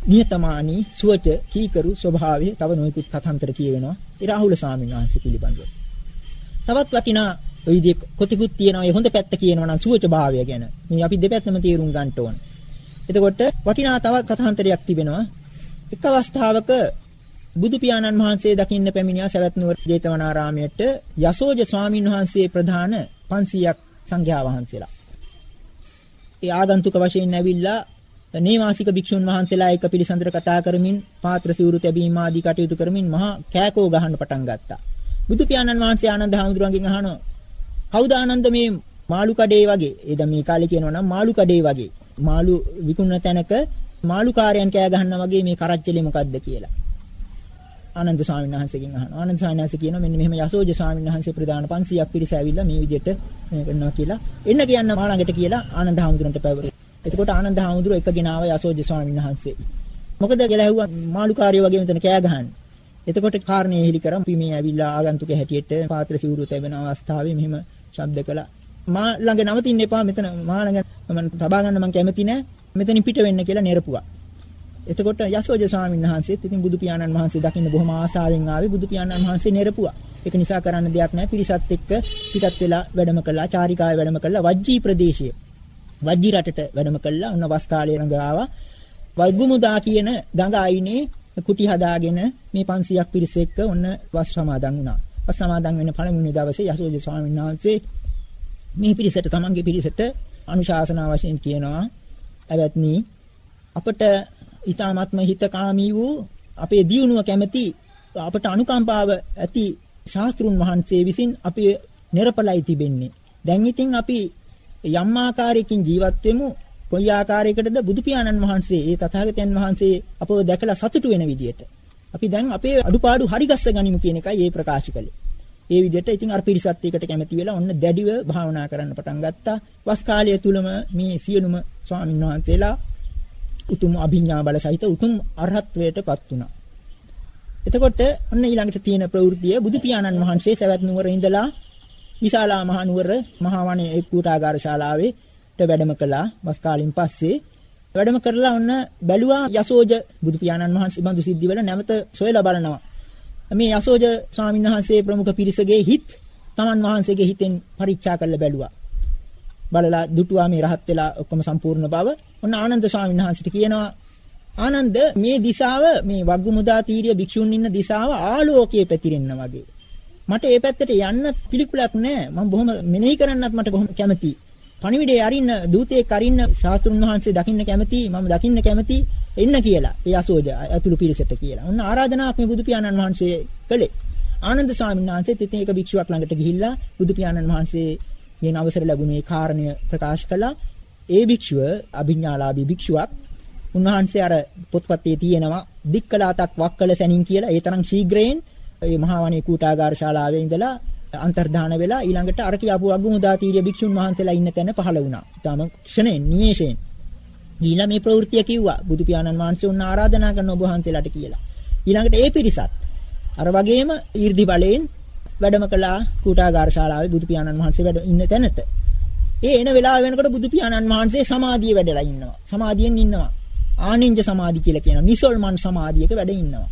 නියතමානී සුවච කීකරු ස්වභාවය තව නොයෙකුත් කතන්තර කියවෙනවා. ඒ රාහුල ස්වාමීන් වහන්සේ පිළිබඳව. තවත් වටිනා ඔය විදිහේ කොතිකුත් තියෙනවා. ඒ හොඳ පැත්ත කියනවා නම් සුවච භාවය ගැන. මේ අපි දෙපැත්තම තේරුම් ගන්න ඕන. එතකොට වටිනා තවත් කතාන්තරයක් තිබෙනවා. එක් අවස්ථාවක බුදු පියාණන් වහන්සේ දකින්න පැමිණියා සවැත් නුවර ජේතවනාරාමයට යසෝජ ස්වාමින් වහන්සේ ප්‍රධාන 500ක් සංඝයා වහන්සේලා. ඒ ආගන්තුක වශයෙන් ඇවිල්ලා නේවාසික භික්ෂුන් වහන්සේලා එක පිළිසඳර කතා කරමින් පාත්‍ර සිවුරු තැබීම ආදී කටයුතු කරමින් මහා කෑකෝ ගහන්න පටන් ගත්තා. බුදු පියාණන් වහන්සේ ආනන්ද හාමුදුරුවන්ගෙන් අහනවා කවුද ආනන්ද මේ මාළු කඩේ වගේ? ඒ දැන් මේ කාලේ කියනවා නම් මාළු කඩේ වගේ. මාළු විකුණන තැනක මාළු කාර්යයන් කෑ ගහන්නා වගේ මේ කරච්චලේ මොකද්ද කියලා. ආනන්ද ස්වාමීන් වහන්සේගෙන් අහනවා. ආනන්ද ස්වාමීන් වහන්සේ කියනවා මෙන්න මෙහෙම යසෝජ ස්වාමීන් වහන්සේ ප්‍රදාන 500ක් පිරිස ඇවිල්ලා මේ විදිහට මේ කරනවා කියලා. එන්න කියන්න මා ළඟට කියලා ආනන්ද හාමුදුරන්ට පැවරුවා. එතකොට ආනන්ද හාමුදුරුව එකගෙන ආව යසෝජ ස්වාමීන් වහන්සේ. මොකද කියලා ඇහුවා මාළු කාර්යය වගේ මෙතන කෑ ගහන්නේ. එතකොට කාරණේ හෙලි කරන් අපි මේ ඇවිල්ලා ආගන්තුක හැටියට පාත්‍ර සිවුරු තැබෙන අවස්ථාවේ මෙහෙම ශබ්ද කළා. මා ළඟ නවතින්න එපා මෙතන මා ළඟ මම තබා ගන්න මම කැමති නෑ. මෙතනින් පිට වෙන්න කියලා නෙරපුවා. එතකොට යසෝජ ස්වාමීන් වහන්සේත් ඉතින් බුදු පියාණන් වහන්සේ දකින්න බොහොම ආසාවෙන් ආවේ බුදු පියාණන් වහන්සේ නෙරපුවා. ඒක නිසා කරන්න දෙයක් නැහැ. පිරිසත් එක්ක පිටත් වෙලා වැඩම කළා, චාරිකාවේ වැඩම කළා, වජ්ජී ප්‍රදේශයේ. වජ්ජී රටට වැඩම කළා. උන්න වස් කාලේ ළඟ ආවා. වග්ගුමුදා කියන ගඟ අයිනේ කුටි හදාගෙන මේ 500ක් පිරිස එක්ක ඔන්න වස් සමාදන් වුණා. වස් සමාදන් වෙන පළමුවෙනි දවසේ යසෝජ ස්වාමීන් වහන්සේ මේ පිරිසට තමන්ගේ පිරිසට අනුශාසනා වශයෙන් කියනවා ඇවැත්නි අපට ඊ타ත්ම හිතකාමී වූ අපේ දියුණුව කැමැති අපට අනුකම්පාව ඇති ශාස්ත්‍රුන් වහන්සේ විසින් අපි නිර්පලයි තිබෙන්නේ. දැන් ඉතින් අපි යම් ආකාරයකින් ජීවත් වෙමු කොයි ආකාරයකටද බුදු පියාණන් වහන්සේ ඒ තථාගතයන් වහන්සේ අපව දැකලා සතුටු වෙන විදියට. අපි දැන් අපේ අඩුපාඩු හරිගස්ස ගනිමු කියන එකයි ඒ ප්‍රකාශ කළේ. ඒ විදිහට ඉතින් අර පිරිසත් එකට කැමති වෙලා ඔන්න දැඩිව භාවනා කරන්න පටන් ගත්තා. වස් කාලය තුලම මේ සියලුම ස්වාමීන් වහන්සේලා උතුම් අභිඥා බල සහිත උතුම් අරහත්වයටපත් වුණා. එතකොට ඔන්න ඊළඟට තියෙන ප්‍රවෘත්තිය බුදු පියාණන් වහන්සේ සවැත් නුවර ඉඳලා විශාලා මහා නුවර මහා වනයේ කූටාගාර ශාලාවේට වැඩම කළා. වස් කාලින් පස්සේ වැඩම කරලා ඔන්න බැලුවා යසෝජ බුදු පියාණන් වහන්සේ බඳු සිද්ධි වල නැවත සොයලා බලනවා. මේ යසෝජ ස්වාමීන් වහන්සේ ප්‍රමුඛ පිරිසගේ හිත් තමන් වහන්සේගේ හිතෙන් පරීක්ෂා කරලා බැලුවා. බලලා දුටුවා මේ රහත් වෙලා ඔක්කොම සම්පූර්ණ බව. ඔන්න ආනන්ද ස්වාමීන් වහන්සේට කියනවා ආනන්ද මේ දිශාව මේ වග්ගමුදා තීරිය භික්ෂුන් ඉන්න දිශාව ආලෝකයේ පැතිරෙන්න වගේ. මට ඒ පැත්තට යන්න පිළිකුලක් නැහැ. මම බොහොම මෙනෙහි කරන්නත් මට බොහොම කැමතියි. පණිවිඩේ අරින්න දූතයෙක් අරින්න ශාස්ත්‍රුන් වහන්සේ දකින්න කැමතියි. මම දකින්න කැමතියි. එන්න කියලා. ඒ අසෝජ අතුළු පිරිසට කියලා. ඔන්න ආරාධනාවක් මේ බුදු පියාණන් වහන්සේ කළේ. ආනන්ද ස්වාමීන් වහන්සේත් ඉතින් ඒක භික්ෂුවක් ළඟට ගිහිල්ලා බුදු පියාණන් වහන්සේ ගෙන අවසර ලැබුණේ කාරණය ප්‍රකාශ කළා. ඒ භික්ෂුව අභිඥාලාභී භික්ෂුවක්. උන්වහන්සේ අර පොත්පතේ තියෙනවා දික්කලාතක් වක්කල සැනින් කියලා ඒ තරම් ශීඝ්‍රයෙන් මේ මහා වනේ කූටාගාර ශාලාවේ ඉඳලා අන්තර්ධාන වෙලා ඊළඟට අර කියාපු අග්ගමුදාතීරිය භික්ෂුන් වහන්සේලා ඉන්න තැන පහළ වුණා. ඊටම ක්ෂණයෙන් නිමේෂයෙන්. ඊළඟ මේ ප්‍රවෘත්තිය කිව්වා බුදු පියාණන් වහන්සේ උන් ආරාධනා කරන ඔබ වහන්සේලාට කියලා. ඊළඟට ඒ පිරිසත් අර වගේම ඊර්ධි බලයෙන් වැඩම කළා කූටාගාර ශාලාවේ බුදු පියාණන් වහන්සේ වැඩ ඉන්න තැනට. ඒ එන වෙලාව වෙනකොට බුදු පියාණන් වහන්සේ සමාධිය වැඩලා ඉන්නවා. සමාධියෙන් ඉන්නවා. ආනින්ජ සමාධි කියලා කියනවා. නිසල්මන් සමාධියක වැඩ ඉන්නවා.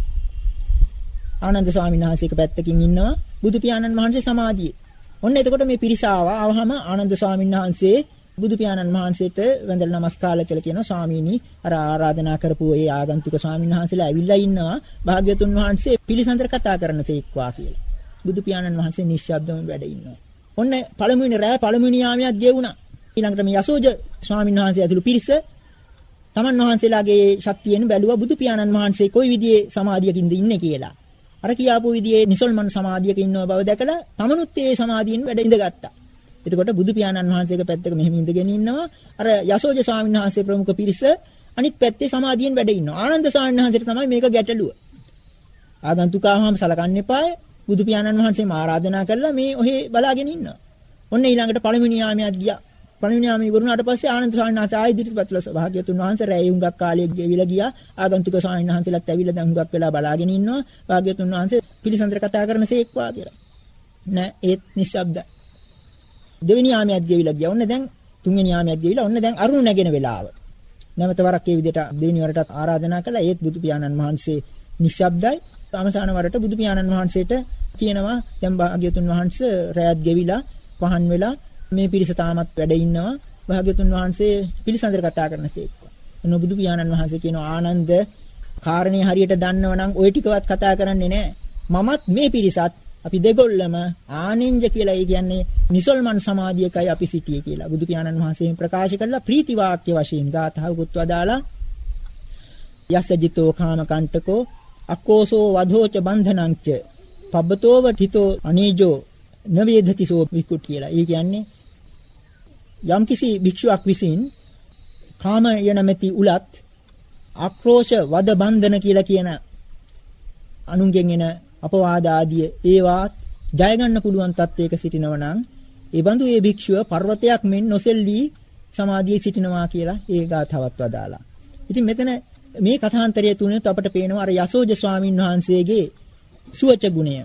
ආනන්ද ස්වාමීන් වහන්සේ එක පැත්තකින් ඉන්නවා. බුදු පියාණන් වහන්සේ සමාධියේ. ඔන්න එතකොට මේ පිරිස ආවා. ආවහම ආනන්ද ස්වාමීන් වහන්සේ බුදු පියාණන් වහන්සේට වැඳලා නමස්කාර කියලා කියනවා ස්වාමීනි අර ආරාධනා කරපු ඒ ආගන්තුක ස්වාමීන් වහන්සේලා ඇවිල්ලා ඉන්නවා භාග්‍යතුන් වහන්සේ පිළිසඳර කතා කරන තේක්වා කියලා. බුදු පියාණන් වහන්සේ නිශ්ශබ්දව වැඩ ඉන්නවා. ඔන්න පළමුවෙනි රෑ පළමුවෙනි යාමයක් ගෙවුණා. ඊළඟට මේ යසෝජ ස්වාමීන් වහන්සේ ඇතුළු පිරිස තමන් වහන්සේලාගේ ශක්තියෙන් බැලුවා බුදු පියාණන් වහන්සේ කොයි විදිහේ සමාධියකින්ද ඉන්නේ කියලා. අර කියාපු විදිහේ නිසල්මන් සමාධියක ඉන්නව බව දැකලා තමනුත් ඒ සමාධියෙන් වැඩ ඉඳගත්තා. එතකොට බුදු පියාණන් වහන්සේගේ පැත්තක මෙහෙම ඉඳගෙන ඉන්නවා. අර යසෝජ ස්වාමීන් වහන්සේ ප්‍රමුඛ පිරිස අනිත් පැත්තේ සමාධියෙන් වැඩ ඉන්නවා. ආනන්ද ස්වාමීන් වහන්සේට තමයි මේක ගැටලුව. ආගන්තුකාවම සලකන්න එපාය. බුදු පියාණන් වහන්සේම ආරාධනා කළා මේ ඔහේ බලාගෙන ඉන්නවා. ඔන්න ඊළඟට පළවෙනි යාමයක් ගියා. පළවෙනි යාම ඉවරුණාට පස්සේ ආනන්ද ස්වාමීන් වහන්සේ ආයෙ ඉදිරිපත් කළා. භාග්‍යතුන් වහන්සේ රැයි හුඟක් කාලයක් ගෙවිලා ගියා. ආගන්තුක ස්වාමීන් වහන්සේලාත් ඇවිල්ලා දැන් හුඟක් වෙලා බලාගෙන ඉන්නවා. භාග්‍යතුන් වහන්සේ පිළිසඳර කතා කරන සේක්වා කියලා. නෑ ඒත් නිශ්ශබ්දයි. දෙවෙනි යාමයක් ගෙවිලා ගියා. ඔන්න දැන් තුන්වෙනි යාමයක් ගෙවිලා ඔන්න දැන් අරුණ නැගෙන වෙලාව. නැවත වරක් ඒ විදිහට දෙවෙනි වරටත් ආරාධනා කළා. ඒත් බුදු පියාණන් වහන්සේ නිශ්ශබ්දයි. අවසාන වරට බුදු පියාණන් වහන්සේට කියනවා දැන් භාග්‍යතුන් වහන්සේ රැයත් ගෙවිලා පහන් වෙලා මේ පිරිස තාමත් වැඩ ඉන්නවා. භාග්‍යතුන් වහන්සේ පිළිසඳර කතා කරන තේක්. එන බුදු පියාණන් වහන්සේ කියනවා ආනන්ද කාරණේ හරියට දන්නව නම් ওই ටිකවත් කතා කරන්නේ නැහැ. මමත් මේ පිරිසත් අපි දෙගොල්ලම ආනෙන්ජ කියලා ඒ කියන්නේ නිසල්මන් සමාධියකයි අපි සිටියේ කියලා. බුදු පියාණන් වහන්සේ ප්‍රකාශ කළා ප්‍රීති වාක්‍ය වශයෙන් ගාථාවකුත් වදාලා යස්සජිතෝ කාමකණ්ඨකෝ අකෝසෝ වධෝච බන්ධනංච පබ්බතෝව ඨිතෝ අනීජෝ නවේදති සෝ විකුට් කියලා. ඒ කියන්නේ යම්කිසි භික්ෂුවක් විසින් කාම යනමැති උලත් ආක්‍රෝෂ වද බන්ධන කියලා කියන අනුන්ගෙන් එන අපවාද ආදිය ඒවා ජය ගන්න පුළුවන් තත්වයක සිටිනව නම් ඒ බඳු ඒ භික්ෂුව පර්වතයක් මෙන් නොසෙල්වි සමාධියේ සිටිනවා කියලා ඒ ගාථාවත් වදාලා. ඉතින් මෙතන මේ කථාන්තරය තුනත් අපට පේනවා අර යසෝජ ස්වාමීන් වහන්සේගේ සුවච ගුණය.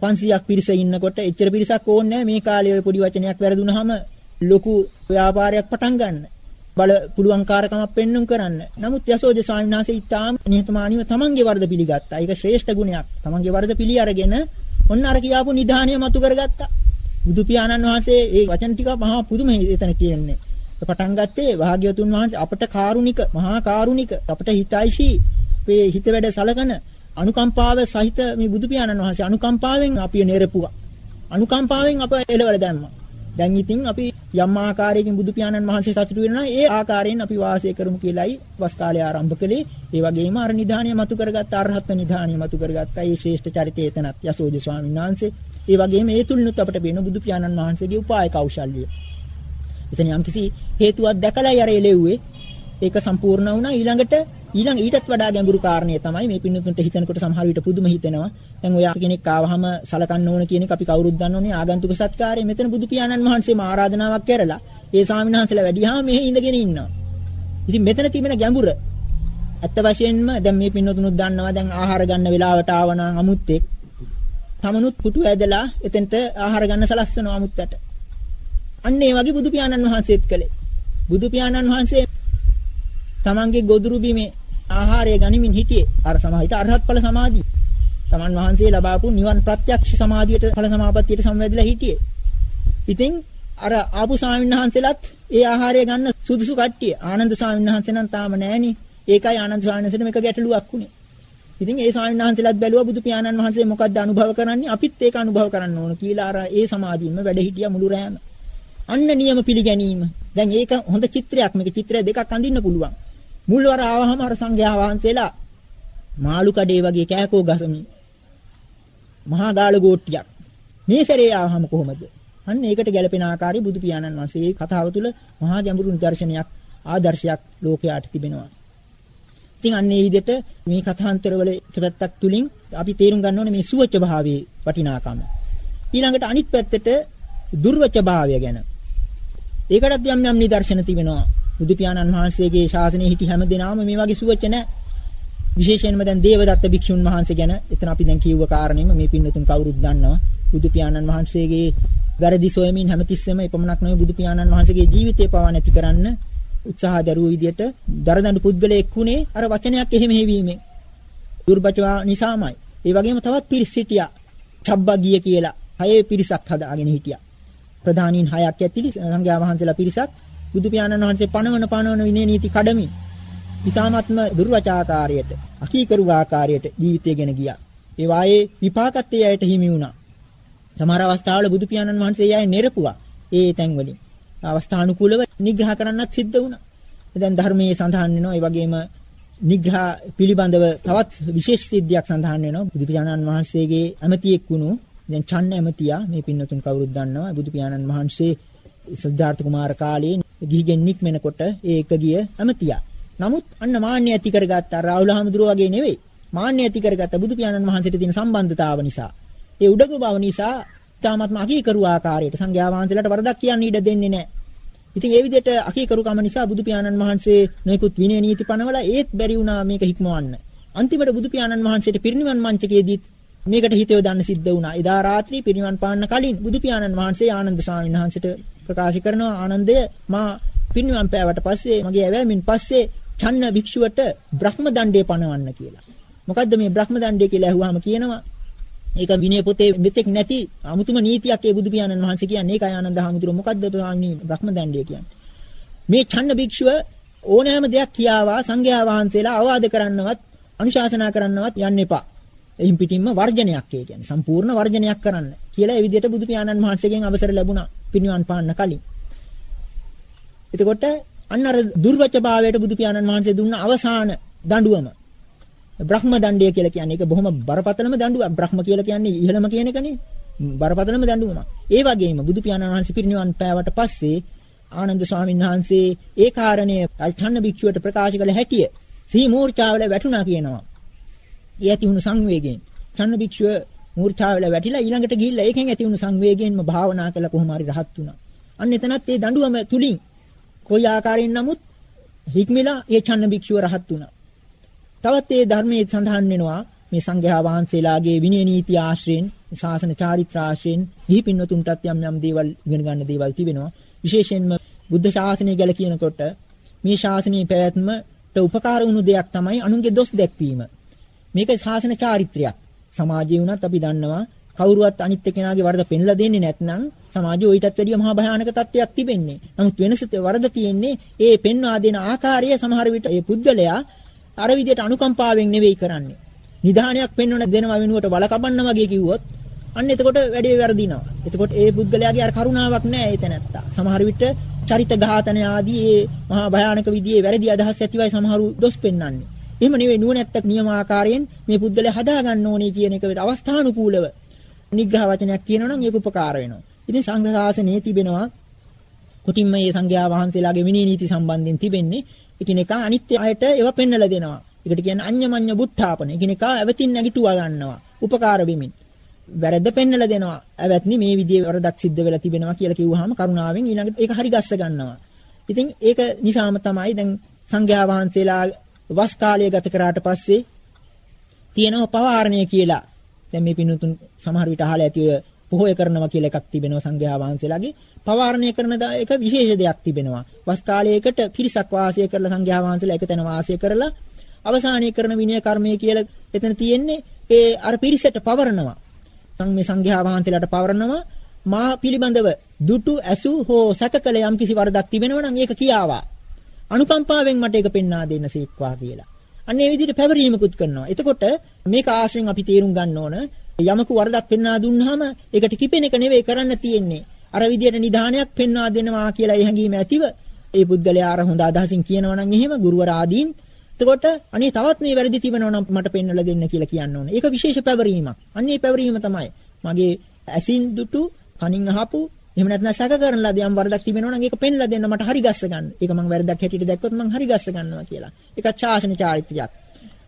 500ක් පිරිස ඉන්නකොට එච්චර පිරිසක් ඕනේ නැහැ මේ කාලේ ඔය පොඩි වචනයක් වැරදුනහම ලොකු ව්‍යාපාරයක් පටන් ගන්න. බල පුළුවන්කාරකමක් පෙන්눔 කරන්න. නමුත් යසෝජ ස්වාමීන් වහන්සේ ඊටාම් නිහතමානීව තමන්ගේ වරද පිළිගත්තා. ඒක ශ්‍රේෂ්ඨ ගුණයක්. තමන්ගේ වරද පිළි අරගෙන ඔන්න අර කියාපු නිධානය මතු කරගත්තා. බුදු පියාණන් වහන්සේ මේ වචන ටික මහා පුදුම එතන කියන්නේ. පටන් ගත්තේ වාග්යතුන් වහන්සේ අපට කාරුණික මහා කාරුණික අපට හිතයිසි මේ හිත වැඩ සලකන අනුකම්පාව සහිත මේ බුදු පියාණන් වහන්සේ අනුකම්පාවෙන් අපිව නෙරපුවා. අනුකම්පාවෙන් අප එළවල දැම්මා. දැන් ඉතින් අපි යම් ආකාරයකින් බුදු පියාණන් වහන්සේ සතුටු වෙනවා ඒ ආකාරයෙන් අපි වාසය කරමු කියලායි වස් කාලය ආරම්භ කළේ. ඒ වගේම අර නිධානය මතු කරගත්ත අරහත් නිධානය මතු කරගත්ත ඒ ශ්‍රේෂ්ඨ චරිතය එතනත් යසෝජ ස්වාමීන් වහන්සේ. ඒ වගේම ඒ තුලිනුත් අපට පේන බුදු පියාණන් වහන්සේගේ උපාය කෞශල්‍ය. එතන යම්කිසි හේතුවක් දැකලා යර එළෙව්වේ ඒක සම්පූර්ණ වුණා ඊළඟට ඊළඟ ඊටත් වඩා ගැඹුරු කාරණේ තමයි මේ පින්නතුන්ට හිතනකොට සමහර විට පුදුම හිතෙනවා. දැන් ඔය කෙනෙක් ආවහම සලකන්න ඕන කියන එක අපි කවුරුත් දන්නෝනේ ආගන්තුක සත්කාරය. මෙතන බුදු පියාණන් වහන්සේම ආරාධනාවක් කරලා ඒ ස්වාමීන් වහන්සේලා වැඩිහාම මෙහි ඉඳගෙන ඉන්නවා. ඉතින් මෙතන තිබෙන ගැඹුර ඇත්ත වශයෙන්ම දැන් මේ පින්නතුනුත් දන්නවා දැන් ආහාර ගන්න වෙලාවට ආවනම් අමුත්තෙක් තමනුත් පුටු ඇදලා එතෙන්ට ආහාර ගන්න සලස්වනවා අමුත්තට. අන්න ඒ වගේ බුදු පියාණන් වහන්සේත් කළේ. බුදු පියාණන් වහන්සේ තමන්ගේ ගොදුරු බිමේ ආහාරය ගනිමින් හිටියේ අර සමාහිත අරහත් ඵල සමාධිය. තමන් වහන්සේ ලබාපු නිවන් ප්‍රත්‍යක්ෂ සමාධියට ඵල සමාපත්තියට සම්වැදිලා හිටියේ. ඉතින් අර ආපු ස්වාමීන් වහන්සේලාත් ඒ ආහාරය ගන්න සුදුසු කට්ටිය. ආනන්ද ස්වාමීන් වහන්සේ නම් තාම නැහෙනේ. ඒකයි ආනන්ද ස්වාමීන් වහන්සේට මේක ගැටලුවක් උනේ. ඉතින් ඒ ස්වාමීන් වහන්සේලාත් බැලුවා බුදු පියාණන් වහන්සේ මොකද්ද අනුභව කරන්නේ අපිත් ඒක අනුභව කරන්න ඕන කියලා අර ඒ සමාධියෙම වැඩ හිටියා මුළු රැම. අන්න නියම පිළිගැනීම. දැන් ඒක හොඳ චිත්‍රයක්. මේක චිත්‍රය දෙකක් අඳින්න පුළුවන්. මුල් වර ආවහම අර සංඝයා වහන්සේලා මාළු කඩේ වගේ කෑකෝ ගසමින් මහා ගාල ගෝට්ටියක් මේ සැරේ ආවහම කොහොමද? අන්න ඒකට ගැලපෙන ආකාරي බුදු පියාණන් වහන්සේ කතාව තුළ මහා ගැඹුරු නිදර්ශනයක් ආදර්ශයක් ලෝකයට තිබෙනවා. ඉතින් අන්න ඒ විදිහට මේ කථාන්තරවල එක පැත්තක් තුලින් අපි තේරුම් ගන්න ඕනේ මේ සුවච භාවයේ වටිනාකම. ඊළඟට අනිත් පැත්තට දුර්වච භාවය ගැන. ඒකටත් යම් යම් නිදර්ශන තිබෙනවා. බුදු පියාණන් වහන්සේගේ ශාසනයේ හිටි හැම දිනම මේ වගේ සුවච නැහැ. විශේෂයෙන්ම දැන් දේවදත්ත භික්ෂුන් වහන්සේ ගැන එතන අපි දැන් කියුව කාරණේම මේ පින්නතුන් කවුරුත් දන්නවා. බුදු පියාණන් වහන්සේගේ වැරදි සොයමින් හැමතිස්සෙම එපමණක් නෙවෙයි බුදු පියාණන් වහන්සේගේ ජීවිතය පවා නැති කරන්න උත්සාහ දරුවෝ විදියට දරදඬු පුද්ගලයෙක් වුණේ අර වචනයක් එහෙම හේවීමෙන්. දුර්බචවා නිසාමයි. ඒ වගේම තවත් පිරිස් සිටියා. චබ්බගිය කියලා. හයේ පිරිසක් හදාගෙන හිටියා. ප්‍රධානීන් හයක් ඇතිලි සංඝයා වහන්සේලා පිරිසක් බුදු පියාණන් වහන්සේ පණවන පණවන විනය නීති කඩමින් ඊ타ත්ම දුර්වචාකාරයට අකීකරු ආකාරයට ජීවිතය ගෙන ගියා. ඒ වායේ විපාකත් ඒ අයට හිමි වුණා. සමහර අවස්ථාවල බුදු පියාණන් වහන්සේ යයි නෙරපුවා. ඒ තැන් වලින්. අවස්ථානුකූලව නිග්‍රහ කරන්නත් සිද්ධ වුණා. දැන් ධර්මයේ සඳහන් වෙනවා ඒ වගේම නිග්‍රහ පිළිබඳව තවත් විශේෂ සිද්ධියක් සඳහන් වෙනවා. බුදු පියාණන් වහන්සේගේ ඇමතියෙක් වුණු දැන් චන්න ඇමතියා මේ පින්නතුන් කවුරුත් දන්නවා. බුදු පියාණන් වහන්සේ සිද්ධාර්ථ කුමාර කාලේ ගිහිගෙන් නික්මෙනකොට ඒක ගිය ඇමතියා. නමුත් අන්න මාන්නය ඇති කරගත්ත රාහුල හාමුදුරුවෝ වගේ නෙවෙයි. මාන්නය ඇති කරගත්ත බුදු පියාණන් වහන්සේට තියෙන සම්බන්ධතාව නිසා. ඒ උඩඟු බව නිසා තාමත් මාකී කරු ආකාරයට සංඝයා වහන්සේලාට වරදක් කියන්න ඉඩ දෙන්නේ නැහැ. ඉතින් ඒ විදිහට අකීකරුකම නිසා බුදු පියාණන් වහන්සේ නොයෙකුත් විනය නීති පනවලා ඒත් බැරි වුණා මේක හික්මවන්න. අන්තිමට බුදු පියාණන් වහන්සේට පිරිනිවන් මංචකයේදී මේකට හිත යොදන්න සිද්ධ වුණා. එදා රාත්‍රී පිරිනිවන් පාන්න කලින් බුදු පියාණන් වහන්සේ ආනන්ද ස්වාමීන් වහන්සේට ප්‍රකාශ කරනවා ආනන්දය මා පිරිනිවන් පෑවට පස්සේ මගේ ඇවෑමෙන් පස්සේ චන්න භික්ෂුවට බ්‍රහ්ම දණ්ඩේ පනවන්න කියලා. මොකද්ද මේ බ්‍රහ්ම දණ්ඩේ කියලා අහුවාම කියනවා ඒක විනය පොතේ මෙතෙක් නැති අමුතුම නීතියක් ඒ බුදු පියාණන් වහන්සේ කියන්නේ ඒකයි ආනන්ද හාමුදුරුවෝ මොකද්ද ප්‍රාණී බ්‍රහ්ම දණ්ඩේ කියන්නේ. මේ ඡන්න භික්ෂුව ඕනෑම දෙයක් කියාවා සංඝයා වහන්සේලා අවවාද කරන්නවත් අනුශාසනා කරන්නවත් යන්න එපා. එයින් පිටින්ම වර්ජනයක් ඒ කියන්නේ සම්පූර්ණ වර්ජනයක් කරන්න කියලා ඒ විදිහට බුදු පියාණන් වහන්සේගෙන් අවසර ලැබුණා පිරිනිවන් පාන්න කලින්. එතකොට අන්න අර දුර්වච භාවයට බුදු පියාණන් වහන්සේ දුන්න අවසාන දඬුවම බ්‍රහ්ම දණ්ඩය කියලා කියන්නේ ඒක බොහොම බරපතලම දඬුවම්. බ්‍රහ්ම කියලා කියන්නේ ඉහළම කියන එකනේ. බරපතලම දඬුවමක්. ඒ වගේම බුදු පියාණන් වහන්සේ පිරිනිවන් පෑවට පස්සේ ආනන්ද ස්වාමීන් වහන්සේ ඒ කාරණය අල්චන්න භික්ෂුවට ප්‍රකාශ කළ හැටිය සී මූර්ඡාවල වැටුණා කියනවා. ඒ ඇති වුණු සංවේගයෙන්. චන්න භික්ෂුව මූර්ඡාවල වැටිලා ඊළඟට ගිහිල්ලා ඒකෙන් ඇති වුණු සංවේගයෙන්ම භාවනා කළා කොහොම හරි රහත් වුණා. අන්න එතනත් ඒ දඬුවම තුලින් කොයි ආකාරයෙන් නමුත් හික්මිලා ඒ චන්න භික්ෂුව රහත් වුණා. තවත් ඒ ධර්මයේ සඳහන් වෙනවා මේ සංඝයා වහන්සේලාගේ විනය නීති ආශ්‍රයෙන් ශාසන චාරිත්‍ර ආශ්‍රයෙන් දීප පින්වතුන්ටත් යම් යම් දේවල් ඉගෙන ගන්න දේවල් තිබෙනවා. විශේෂයෙන්ම බුද්ධ ශාසනය ගැන කියනකොට මේ ශාසනයේ පැවැත්මට උපකාර වුණු දෙයක් තමයි අනුන්ගේ දොස් දැක්වීම. මේක ශාසන චාරිත්‍රයක්. සමාජයේ වුණත් අපි දන්නවා කවුරුවත් අනිත් එක්කෙනාගේ වරද පෙන්ලා දෙන්නේ නැත්නම් සමාජයේ ඊටත් වැඩිය මහා භයානක තත්ත්වයක් තිබෙන්නේ. නමුත් වෙනස වරද තියෙන්නේ ඒ පෙන්වා දෙන ආකාරය සමහර විට ඒ පුද්ගලයා අර විදිහට අනුකම්පාවෙන් නෙවෙයි කරන්නේ. නිධානයක් පෙන්වන දෙනවා වෙනුවට වල කබන්න වගේ කිව්වොත් අන්න එතකොට වැඩේ වැරදිනවා. එතකොට ඒ පුද්ගලයාගේ අර කරුණාවක් නැහැ ඒ තැනත්තා. සමහර විට චරිත ඝාතන ආදී ඒ මහා භයානක විදිහේ වැරදි අදහස් ඇතිවයි සමහරු දොස් පෙන්වන්නේ. එහෙම නෙවෙයි නුවණැත්තක් නියමාකාරයෙන් මේ පුද්ගලයා හදා ගන්න ඕනේ කියන එක වෙට අවස්ථානුකූලව නිග්‍රහ වචනයක් කියනවා නම් ඒක උපකාර වෙනවා. ඉතින් සංඝ ශාසනයේ තිබෙනවා කුටින්ම මේ සංඝයා වහන්සේලාගේ විනී නීති සම්බන්ධයෙන් තිබෙන්නේ එකිනෙකා අනිත්‍ය අයට ඒවා පෙන්වලා දෙනවා. ඒකට කියන්නේ අඤ්ඤමඤ්ඤ බුද්ධාපන. එකිනෙකා ඇවතින් නැගිටුවා ගන්නවා. උපකාර වෙමින්. වැරද්ද පෙන්වලා දෙනවා. ඇවත්නි මේ විදිහේ වරදක් සිද්ධ වෙලා තිබෙනවා කියලා කිව්වහම කරුණාවෙන් ඊළඟට ඒක හරි ගස්ස ගන්නවා. ඉතින් ඒක නිසාම තමයි දැන් සංඝයා වහන්සේලා වස් කාලය ගත කරාට පස්සේ තියෙනවා පවාරණය කියලා. දැන් මේ පිනුතුන් සමහර විට අහලා ඇති ඔය පොහොය කරනවා කියලා එකක් තිබෙනවා සංඝයා වහන්සේලාගේ. පවාරණය කරන එක විශේෂ දෙයක් තිබෙනවා. වස් කාලයකට පිරිසක් වාසය කරලා සංඝයා වහන්සේලා එකතැන වාසය කරලා අවසානයේ කරන විනය කර්මය කියලා එතන තියෙන්නේ ඒ අර පිරිසට පවරනවා. සං මේ සංඝයා වහන්සේලාට පවරනවා මා පිළිබඳව දුටු ඇසු හෝ සැකකල යම් කිසි වරදක් තිබෙනවා නම් ඒක කියාවා. අනුකම්පාවෙන් මට ඒක පෙන්වා දෙන්න සීක්වා කියලා. අන්න ඒ විදිහට පැවරීමකුත් කරනවා. එතකොට මේක ආශ්‍රයෙන් අපි තේරුම් ගන්න ඕන යමකු වරදක් පෙන්වා දුන්නාම ඒකට කිපෙන එක නෙවෙයි කරන්න තියෙන්නේ. අර විදියට නිධානයක් පෙන්වා දෙනවා කියලා ඒ හැඟීම ඇතිව ඒ පුද්ගලයා අර හොඳ අදහසින් කියනවා නම් එහෙම ගුරුවර ආදීන් එතකොට අනේ තවත් මේ වැරදි තිබෙනවා නම් මට පෙන්වලා දෙන්න කියලා කියන්න ඕනේ. ඒක විශේෂ පැවරීමක්. අන්නේ පැවරීම තමයි මගේ ඇසින් දුටු කනින් අහපු එහෙම නැත්නම් සැක කරන ලද යම් වරදක් තිබෙනවා නම් ඒක පෙන්ලා දෙන්න මට හරි ගස්ස ගන්න. ඒක මම වැරදක් හැටියට දැක්කොත් මම හරි ගස්ස ගන්නවා කියලා. ඒක ශාසන චාරිත්‍රයක්.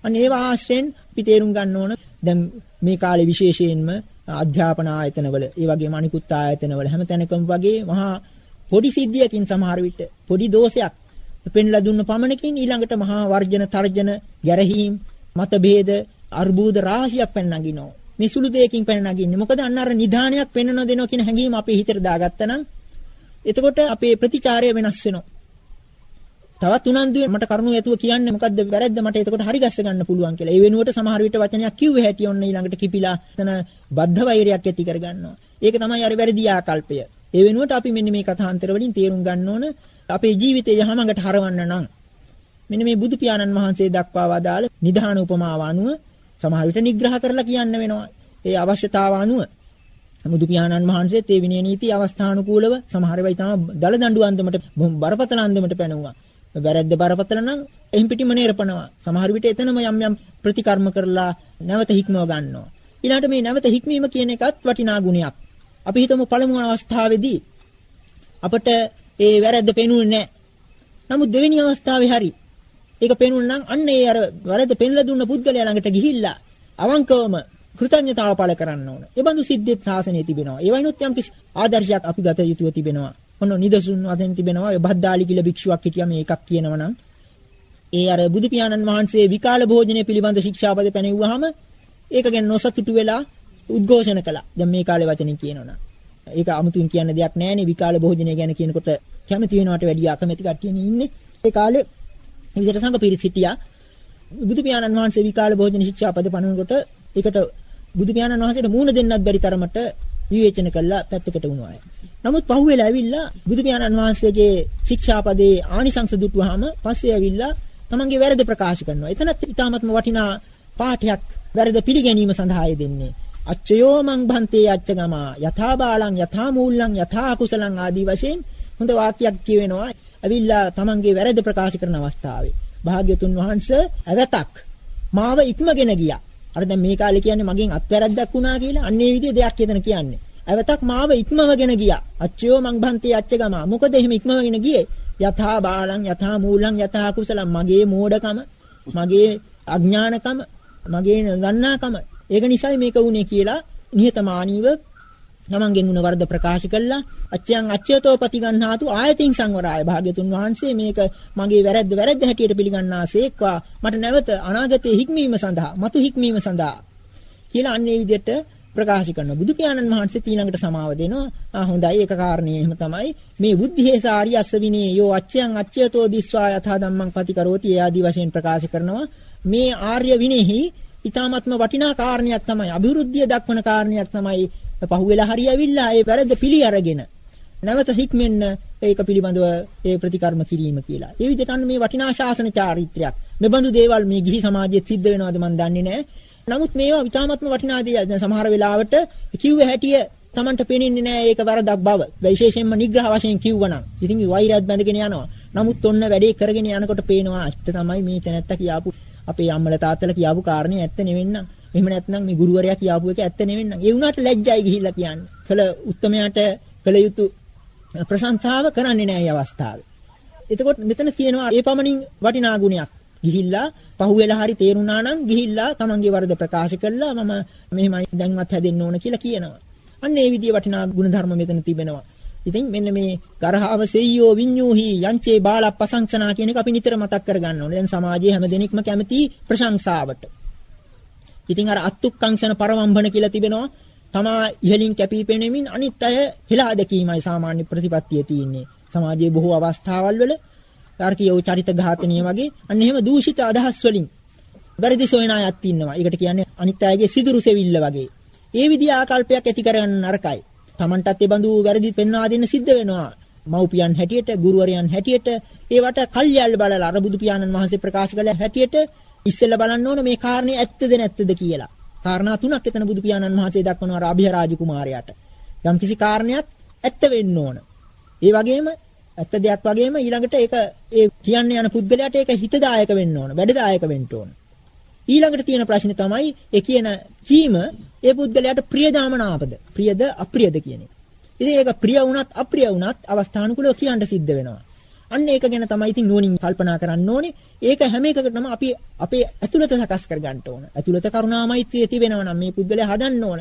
අන්න ඒව ආශ්‍රයෙන් අපි තේරුම් ගන්න ඕන දැන් මේ කාලේ විශේෂයෙන්ම අධ්‍යාපන ආයතනවල ඒ වගේම අනිකුත් ආයතනවල හැම තැනකම වගේ මහා පොඩි සිද්ධියකින් සමහර විට පොඩි දෝෂයක් පෙන්ලා දුන්න පමණකින් ඊළඟට මහා වර්ජන තර්ජන ගැරහීම් මතභේද අර්බුද රාශියක් පැන නගිනවා මේ සුළු දෙයකින් පැන නගින්නේ මොකද අන්න අර නිධානයක් පෙන්වන දෙනවා කියන හැඟීම අපේ හිතට දාගත්තා නම් එතකොට අපේ ප්‍රතිචාරය වෙනස් වෙනවා තවත් උනන්දුවෙන් මට කරුණු ඇතුව කියන්නේ මොකද්ද වැරද්ද මට එතකොට හරි ගස්ස ගන්න පුළුවන් කියලා. ඒ වෙනුවට සමහර විට වචනයක් කිව්වේ හැටි ඔන්න ඊළඟට කිපිලා එතන බද්ධ වෛරයක් ඇති කරගන්නවා. ඒක තමයි අර වැරදි ආකල්පය. ඒ වෙනුවට අපි මෙන්න මේ කථාන්තර වලින් තේරුම් ගන්න ඕන අපේ ජීවිතය යහමඟට හරවන්න නම් මෙන්න මේ බුදු පියාණන් වහන්සේ දක්වා වදාළ නිධාන උපමාව අනුව සමහර විට නිග්‍රහ කරලා කියන්න වෙනවා. ඒ අවශ්‍යතාව අනුව බුදු පියාණන් වහන්සේත් ඒ විනය නීති අවස්ථානුකූලව සමහර වෙයි තමයි දල දඬු අන්දමට බරපතල අන්දමට පැනුවා. වැරද්ද බරපතල නම් එහින් පිටිම නේරපනවා. සමහර විට එතනම යම් යම් ප්‍රතිකර්ම කරලා නැවත හික්මව ගන්නවා. ඊළාට මේ නැවත හික්මීම කියන එකත් වටිනා ගුණයක්. අපි හිතමු පළමු අවස්ථාවේදී අපට ඒ වැරද්ද පේනුනේ නැහැ. නමුත් දෙවෙනි අවස්ථාවේ හරි ඒක පේනුන නම් අන්න ඒ අර වැරද්ද පෙන්ලා දුන්න පුද්ගලයා ළඟට ගිහිල්ලා අවංකවම කෘතඥතාව පළ කරන්න ඕන. ඒ බඳු සිද්ධිත් සාසනයේ තිබෙනවා. ඒ වයින්ොත් යම් කිසි ආදර්ශයක් අපි ගත යුතුව තිබෙනවා. ඔන්න නිදසුන් වශයෙන් තිබෙනවා ඒ බද්දාලි කියලා භික්ෂුවක් හිටියා මේ එකක් කියනවනම් ඒ අර බුදු පියාණන් වහන්සේ විකාල භෝජනය පිළිබඳ ශික්ෂාපද පැනෙව්වහම ඒක ගැන නොසතුටු වෙලා උද්ඝෝෂණ කළා. දැන් මේ කාලේ වචනෙන් කියනවනම්. ඒක 아무තුන් කියන්න දෙයක් නැහැනේ විකාල භෝජනය ගැන කියනකොට කැමති වෙනවට වැඩිය අකමැති කට්ටියනේ ඉන්නේ. ඒ කාලේ විදිහට සංඝ පිරිස හිටියා. බුදු පියාණන් වහන්සේ විකාල භෝජන ශික්ෂාපද පනවනකොට ඒකට බුදු පියාණන් වහන්සේට මූණ දෙන්නත් බැරි තරමට විවේචන කළා පැත්තකට වුණා අය. නමුත් පහුවෙලා ඇවිල්ලා බුදු පියාණන් වහන්සේගේ ශික්ෂාපදේ ආනිසංස දුටුවාම පස්සේ ඇවිල්ලා තමන්ගේ වැරදි ප්‍රකාශ කරනවා. එතනත් ඊටාත්ම වටිනා පාඨයක් වැරද පිළිගැනීම සඳහා යෙදෙන්නේ. අච්චයෝ මං භන්තේ අච්චගම යථා බාලං යථා මූලං යථා කුසලං ආදී වශයෙන් හොඳ වාක්‍යයක් කියවෙනවා. ඇවිල්ලා තමන්ගේ වැරදි ප්‍රකාශ කරන අවස්ථාවේ භාග්‍යතුන් වහන්සේ ඇවතක් මාව ඉක්මගෙන ගියා. අර දැන් මේ කාලේ කියන්නේ මගෙන් අත්වැරද්දක් වුණා කියලා අන්නේ විදිහේ දෙයක් එතන කියන්නේ. ඇවතක් මාව ඉක්මවගෙන ගියා. අච්චයෝ මං භන්තේ අච්චගම. මොකද එහෙම ඉක්මවගෙන ගියේ? යථා බාලං යථා මූලං යථා කුසලං මගේ මෝඩකම මගේ අඥානකම මගේ දන්නාකම ඒක නිසයි මේක වුනේ කියලා නිහතමානීව තමන්ගෙන් වුණ වරද ප්‍රකාශ කළා. අච්චයන් අච්චයතෝ ප්‍රතිගන්නාතු ආයතින් සංවරාය. භාග්‍යතුන් වහන්සේ මේක මගේ වැරද්ද වැරද්ද හැටියට පිළිගන්නාසේක්වා මට නැවත අනාගතයේ හික්මීම සඳහා මතු හික්මීම සඳහා කියලා අන්නේ විදිහට ප්‍රකාශ කරනවා. බුදු පියාණන් වහන්සේ ඊළඟට සමාව දෙනවා. ආ හොඳයි. ඒක කාරණේ. එහෙම තමයි. මේ බුද්ධිහේසාරි අස්සවිනේ යෝ අච්චයන් අච්චයතෝ දිස්වා යථා ධම්මං පතිකරෝති. ඒ ආදි වශයෙන් ප්‍රකාශ කරනවා. මේ ආර්ය විනේහි ඊ타ත්ම වටිනා කාරණයක් තමයි. අභිවෘද්ධිය දක්වන කාරණයක් තමයි පහුවෙලා හරි ඇවිල්ලා ඒ වැරද්ද පිළි අරගෙන නැවත හික්මෙන්න ඒක පිළිබඳව ඒ ප්‍රතිකර්ම කිරීම කියලා. ඒ විදිහට අන්න මේ වටිනා ශාසන චාරිත්‍රයක්. මෙබඳු දේවල් මේ ගිහි සමාජයේ සිද්ධ වෙනවද මන් දන්නේ නැහැ. නමුත් මේවා විතාමත්ම වටිනා දේවල්. දැන් සමහර වෙලාවට කිව්ව හැටිය Tamanට පේනින්නේ නැහැ ඒක වරදක් බව. විශේෂයෙන්ම නිග්‍රහ වශයෙන් කිව්වනම්. ඉතින් වෛරයත් බැඳගෙන යනවා. නමුත් ඔන්න වැඩේ කරගෙන යනකොට පේනවා ඇත්ත තමයි මේ තැනැත්තා කියාපු අපේ අම්මලා තාත්තලා කියාපු කාරණේ ඇත්ත නෙවෙන්නම්. එහෙම නැත්නම් මේ ගුරුවරයා කියාපු එක ඇත්ත නෙවෙන්නම්. ඒ වුණාට ලැජ්ජයි ගිහිල්ලා කියන්නේ. කළ උත්තමයාට කළ යුතු ප්‍රශංසාව කරන්නේ නැහැ මේ අවස්ථාවේ. එතකොට මෙතන කියනවා ඒ පමණින් වටිනා ගුණයක්. ගිහිල්ලා පහුවෙලා හරි තේරුණා නම් ගිහිල්ලා තමන්ගේ වරද ප්‍රකාශ කළා මම මෙහෙමයි දැන්වත් හැදෙන්න ඕන කියලා කියනවා. අන්න ඒ විදිය වටිනා ගුණ ධර්ම මෙතන තිබෙනවා. ඉතින් මෙන්න මේ ගරහව සෙය්‍යෝ විඤ්ඤූහි යංචේ බාලප්පසංසනා කියන එක අපි නිතර මතක් කරගන්න ඕනේ. දැන් සමාජයේ හැම දෙනෙක්ම කැමති ප්‍රශංසාවට. ඉතින් අර අත්තුක්කංශන පරවම්බන කියලා තිබෙනවා. තමා ඉහලින් කැපී පෙනෙමින් අනිත් අය හෙලා දැකීමයි සාමාන්‍ය ප්‍රතිපත්තිය තියෙන්නේ. සමාජයේ බොහෝ අවස්ථාවල් වල තාර්කිකව චරිත ඝාතනීය වගේ අන්න එහෙම දූෂිත අදහස් වලින් වැරදි සොයන අයත් ඉන්නවා. ඒකට කියන්නේ අනිත් අයගේ සිදුරු සෙවිල්ල වගේ. ඒ විදිහ ආකල්පයක් ඇති කරගන්න නරකයි. Tamanටත් ඒ බඳු වැරදි පෙන්වා දෙන්න සිද්ධ වෙනවා. මව්පියන් හැටියට, ගුරුවරයන් හැටියට ඒවට කල්යල් බලලා අර බුදු පියාණන් වහන්සේ ප්‍රකාශ කළ හැටියට ඉස්සෙල්ලා බලන්න ඕන මේ කාරණේ ඇත්තද නැත්තද කියලා. කාරණා තුනක් එතන බුදු පියාණන් වහන්සේ දක්වනවා අභිහරාජ කුමාරයාට. යම් කිසි කාරණයක් ඇත්ත වෙන්න ඕන. ඒ වගේම ඇත්ත දෙයක් වගේම ඊළඟට ඒක ඒ කියන්න යන පුද්ගලයාට ඒක හිතදායක වෙන්න ඕන, වැඩදායක වෙන්න ඕන. ඊළඟට තියෙන ප්‍රශ්නේ තමයි ඒ කියන කීම ඒ පුද්ගලයාට ප්‍රියදාමනාපද, ප්‍රියද අප්‍රියද කියන එක. ඉතින් ඒක ප්‍රිය වුණත් අප්‍රිය වුණත් අවස්ථානුකූලව කියන්න සිද්ධ වෙනවා. අන්න ඒක ගැන තමයි ඉතින් නුවණින් කල්පනා කරන්න ඕනේ. ඒක හැම එකකටම අපි අපේ ඇතුළත සකස් කර ගන්න ඕන. ඇතුළත කරුණාමෛත්‍රිය තිබෙනවා නම් මේ පුද්ගලයා හදන්න ඕන.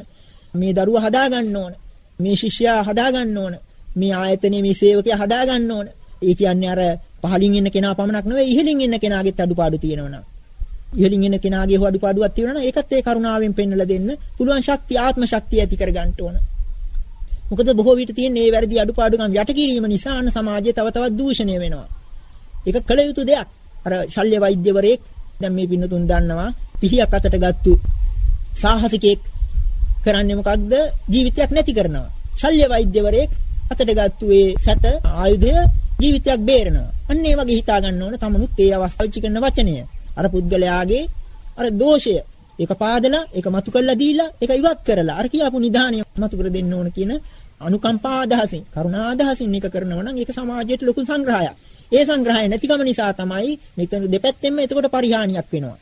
මේ දරුවා හදා ගන්න ඕන. මේ ශිෂ්‍යයා හදා ගන්න ඕන. මේ ආයතනයේ මේ සේවකයා හදා ගන්න ඕන. ඒ කියන්නේ අර පහලින් ඉන්න කෙනා පමණක් නෙවෙයි ඉහලින් ඉන්න කෙනාගේත් අඩුපාඩු තියෙනවා නම්. ඉහලින් ඉන්න කෙනාගේ අඩුපාඩුවක් තියෙනවා නම් ඒකත් ඒ කරුණාවෙන් පෙන්වලා දෙන්න පුළුවන් ශක්තිය ආත්ම ශක්තිය ඇති කර ගන්න ඕන. මොකද බොහෝ විට තියෙන මේ වැරදි අඩුපාඩුකම් යට කිරීම නිසා අන්න සමාජය තව තවත් දූෂණය වෙනවා. ඒක කළ යුතු දෙයක්. අර ශල්‍ය වෛද්‍යවරයෙක් දැන් මේ පින්නතුන් දන්නවා පිහියක් අතට ගත්තු සාහසිකයෙක් කරන්නේ මොකක්ද? ජීවිතයක් නැති කරනවා. ශල්‍ය වෛද්‍යවරයෙක් අතට ගත්තු ඒ සැත ආයුධය ජීවිතයක් බේරනවා. අන්න ඒ වගේ හිතා ගන්න ඕන තමනුත් ඒ අවස්ථාවේ කරන වචනය. අර පුද්ගලයාගේ අර දෝෂය ඒක පාදලා ඒක මතු කරලා දීලා ඒක ඉවත් කරලා අර කියාපු නිධානය මතු කර දෙන්න ඕන කියන අනුකම්පා අදහසින් කරුණා අදහසින් එක කරනවා නම් ඒක සමාජයට ලොකු සංග්‍රහයක්. ඒ සංග්‍රහය නැතිකම නිසා තමයි මෙතන දෙපැත්තෙන්ම එතකොට පරිහානියක් වෙනවා.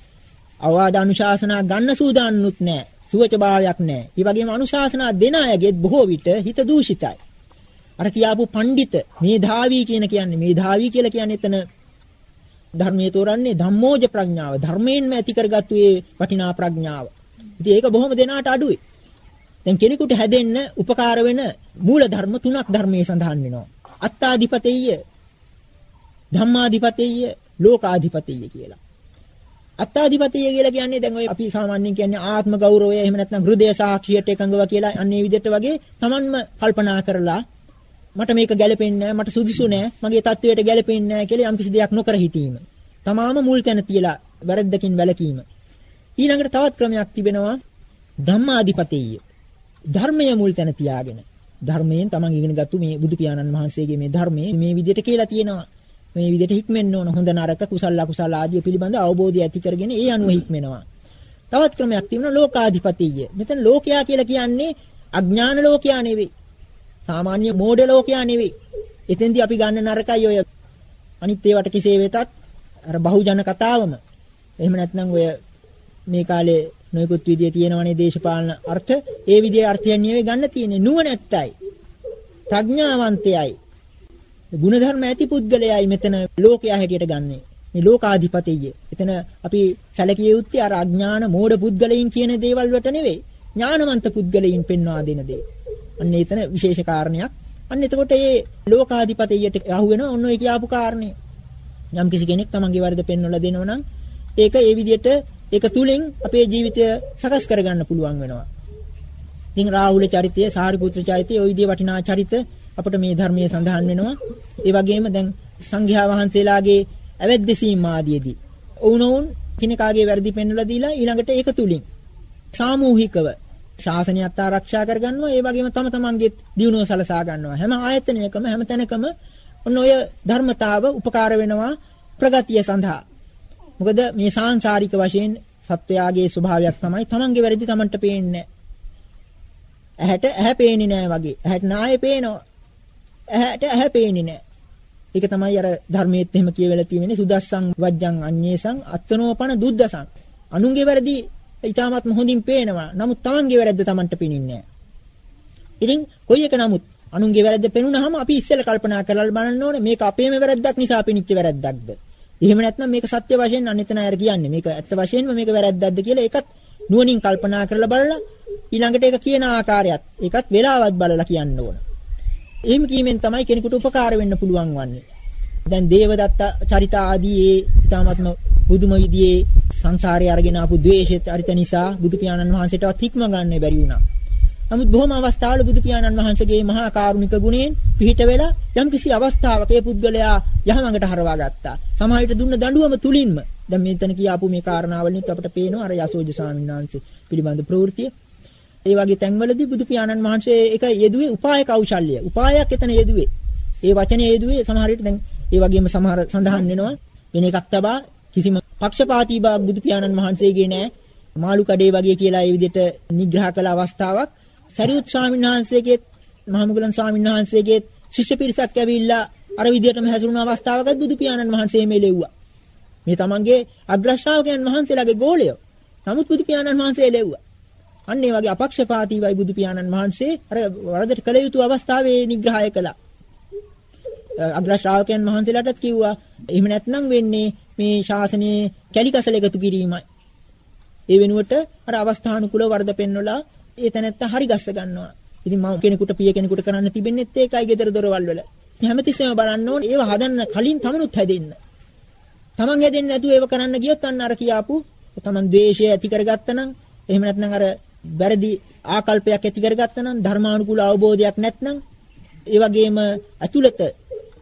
අවවාද අනුශාසනා ගන්න සූදාන්නුත් නැහැ. සුවචභාවයක් නැහැ. ඒ වගේම අනුශාසනා දෙන අයගෙත් බොහෝ විට හිත දූෂිතයි. අර කියාපු පඬිත මේධාවී කියන කියන්නේ මේධාවී කියලා කියන්නේ එතන ධර්මයේ තෝරන්නේ ධම්මෝජ ප්‍රඥාව. ධර්මයෙන්ම ඇති කරගත්තු ඒ වටිනා ප්‍රඥාව. ඉතින් ඒක බොහොම දෙනාට අඩුයි. දැන් කෙනෙකුට හැදෙන්න උපකාර වෙන මූල ධර්ම තුනක් ධර්මයේ සඳහන් වෙනවා. අත්තාධිපතෙය්‍ය ධම්මාධිපතෙය්‍ය ලෝකාධිපතෙය්‍ය කියලා. අත්තාධිපතිය කියලා කියන්නේ දැන් ඔය අපි සාමාන්‍යයෙන් කියන්නේ ආත්ම ගෞරවය එහෙම නැත්නම් හෘදය සාක්ෂියට එකඟව කියලා අන්නේ විදිහට වගේ Tamanම කල්පනා කරලා මට මේක ගැලපෙන්නේ නැහැ මට සුදුසු නැහැ මගේ තත්වයට ගැලපෙන්නේ නැහැ කියලා යම්කිසි දෙයක් නොකර හිටීම. තමාම මුල් තැන තියලා වැරද්දකින් වැළකීම. ඊළඟට තවත් ක්‍රමයක් තිබෙනවා ධම්මාධිපතිය. ධර්මය මුල් තැන තියාගෙන ධර්මයෙන් තමන් ඉගෙන ගත්තු මේ බුදු පියාණන් වහන්සේගේ මේ ධර්මයේ මේ විදිහට කියලා තියෙනවා. මේ විදිහට හික්මෙන්න ඕන හොඳ නරක කුසල අකුසල ආදී පිළිබඳ අවබෝධය ඇති කරගෙන ඒ අනුව හික්මෙනවා. තවත් ක්‍රමයක් තියෙනවා ලෝකාධිපතිය. මෙතන ලෝකයා කියලා කියන්නේ අඥාන ලෝකයා නෙවෙයි. සාමාන්‍ය මෝඩ ලෝකයා නෙවෙයි. එතෙන්දී අපි ගන්න නරකයි ඔය අනිත් ඒවට කෙසේ වෙතත් අර බහුජන කතාවම. එහෙම නැත්නම් ඔය මේ කාලේ නොයෙකුත් විදිය තියෙනවනේ දේශපාලන අර්ථ. ඒ විදියේ අර්ථයන් නෙවෙයි ගන්න තියෙන්නේ නුවණැත්තයි. ප්‍රඥාවන්තයයි. ಗುಣධර්ම ඇති පුද්ගලයයි මෙතන ලෝකයා හැටියට ගන්නෙ. මේ ලෝකාධිපතිය. එතන අපි සැලකිය යුත්තේ අර අඥාන මෝඩ පුද්ගලයින් කියන දේවල් වලට නෙවෙයි. ඥානවන්ත පුද්ගලයින් පෙන්වා දෙන දේ. අන්න එතන විශේෂ කාරණයක්. අන්න එතකොට මේ ලෝකාධිපතියට අහු වෙනවා ඔන්න ඔය කියාපු කාරණේ. යම් කිසි කෙනෙක් තමන්ගේ වරද පෙන්වලා දෙනවා නම් ඒක ඒ විදිහට ඒක තුලින් අපේ ජීවිතය සකස් කරගන්න පුළුවන් වෙනවා. ඉතින් රාහුල චරිතය, සාරිපුත්‍ර චරිතය, ওই විදිහේ වටිනා චරිත අපිට මේ ධර්මයේ සඳහන් වෙනවා. ඒ වගේම දැන් සංඝයා වහන්සේලාගේ ඇවැද්දසීම් ආදීදී වුණොවුන් කෙනෙකාගේ වැරදි පෙන්වලා දීලා ඊළඟට ඒක තුලින් සාමූහිකව ශාසනයත් ආරක්ෂා කරගන්නවා. ඒ වගේම තම තමන්ගේ දියුණුව සලසා ගන්නවා. හැම ආයතනයකම හැම තැනකම ඔන්න ඔය ධර්මතාව උපකාර වෙනවා ප්‍රගතිය සඳහා. මොකද මේ සාංශාරික වශයෙන් සත්වයාගේ ස්වභාවයක් තමයි තමන්ගේ වැරදි තමන්ට පේන්නේ. ඇහැට ඇහැ පේන්නේ නැහැ වගේ. ඇහැට නාය පේනවා. ඇහැට ඇහැ පේන්නේ නැහැ. ඒක තමයි අර ධර්මයේත් එහෙම කියවෙලා තියෙන්නේ. සුදස්සං වජ්ජං අඤ්ඤේසං අත්තනෝපන දුද්දසං. අනුන්ගේ වැරදි ඊටමත්ම හොඳින් පේනවා. නමුත් Tamanගේ වැරද්ද Tamanට පේනින්නේ ඉතින් කොයි එක නමුත් අනුන්ගේ වැරද්ද පෙනුනහම අපි ඉස්සෙල්ලා කල්පනා කරලා බලන්න ඕනේ මේක අපේම වැරද්දක් නිසා පිනිච්ච වැරද්දක්ද. එහෙම නැත්නම් මේක සත්‍ය වශයෙන් අනිතන අය කියන්නේ මේක ඇත්ත වශයෙන්ම මේක වැරද්දක්ද කියලා ඒකත් නුවණින් කල්පනා කරලා බලලා ඊළඟට ඒක කියන ආකාරයත් ඒකත් වෙලාවත් බලලා කියන්න ඕන. එහෙම කීමෙන් තමයි කෙනෙකුට උපකාර වෙන්න පුළුවන් වන්නේ. දැන් දේවදත්ත චරිත ආදී ඒ ඊ 타මත්ම බුදුම විදියේ සංසාරේ අරගෙන ආපු ද්වේෂ චරිත නිසා බුදු පියාණන් වහන්සේටවත් හික්ම ගන්න බැරි වුණා. නමුත් බොහොම අවස්ථාවල බුදු පියාණන් වහන්සේගේ මහා කාරුණික ගුණයෙන් පිහිට වෙලා යම්කිසි අවස්ථාවක ඒ පුද්ගලයා යහමඟට හරවා ගත්තා. සමහර විට දුන්න දඬුවම තුලින්ම දැන් මෙතන කියාපු මේ කාරණාවලින් අපිට පේනවා අර යසෝජ ස්වාමීන් වහන්සේ පිළිබඳ ප්‍රවෘත්තිය. ඒ වගේ තැන්වලදී බුදු පියාණන් වහන්සේ ඒක යෙදුවේ උපාය කෞශල්‍ය. උපායක් එතන යෙදුවේ. ඒ වචනේ යෙදුවේ සමහර විට දැන් ඒ වගේම සමහර සඳහන් වෙනවා වෙන එකක් තබා කිසිම පක්ෂපාතී බවක් බුදු පියාණන් වහන්සේගේ නෑ. මාළු කඩේ වගේ කියලා ඒ විදිහට නිග්‍රහ කළ අවස්ථාවක් සරියුත් ස්වාමීන් වහන්සේගේ මහමුගලන් ස්වාමීන් වහන්සේගේ ශිෂ්‍ය පිරිසක් ඇවිල්ලා අර විදිහටම හැසිරුණු අවස්ථාවකත් බුදු පියාණන් වහන්සේ මේ ලෙව්වා. මේ තමන්ගේ අග්‍රශ්‍රාවකයන් වහන්සේලාගේ ගෝලය. නමුත් බුදු පියාණන් වහන්සේ ලෙව්වා. අන්න ඒ වගේ අපක්ෂපාතීවයි බුදු පියාණන් වහන්සේ අර වරදට කළ යුතු අවස්ථාවේ නිග්‍රහය කළා. අග්‍ර ශ්‍රාවකයන් වහන්සේලාටත් කිව්වා එහෙම නැත්නම් වෙන්නේ මේ ශාසනයේ කැලිකසල එකතු කිරීමයි. ඒ වෙනුවට අර අවස්ථානුකූල වරද පෙන්වලා ඒ තැනත්ත හරි ගස්ස ගන්නවා. ඉතින් මම කෙනෙකුට පිය කෙනෙකුට කරන්න තිබෙන්නේත් ඒකයි gedara දොරවල් වල. හැමතිස්සෙම බලන්න ඕනේ ඒව හදන්න කලින් තමනුත් හැදෙන්න. තමන් හැදෙන්නේ නැතුව ඒව කරන්න ගියොත් අන්න අර කියාපු තමන් ද්වේෂය ඇති කරගත්තා නම් එහෙම නැත්නම් අර වැරදි ආකල්පයක් ඇති කරගත්තා නම් ධර්මානුකූල අවබෝධයක් නැත්නම් ඒ වගේම ඇතුළත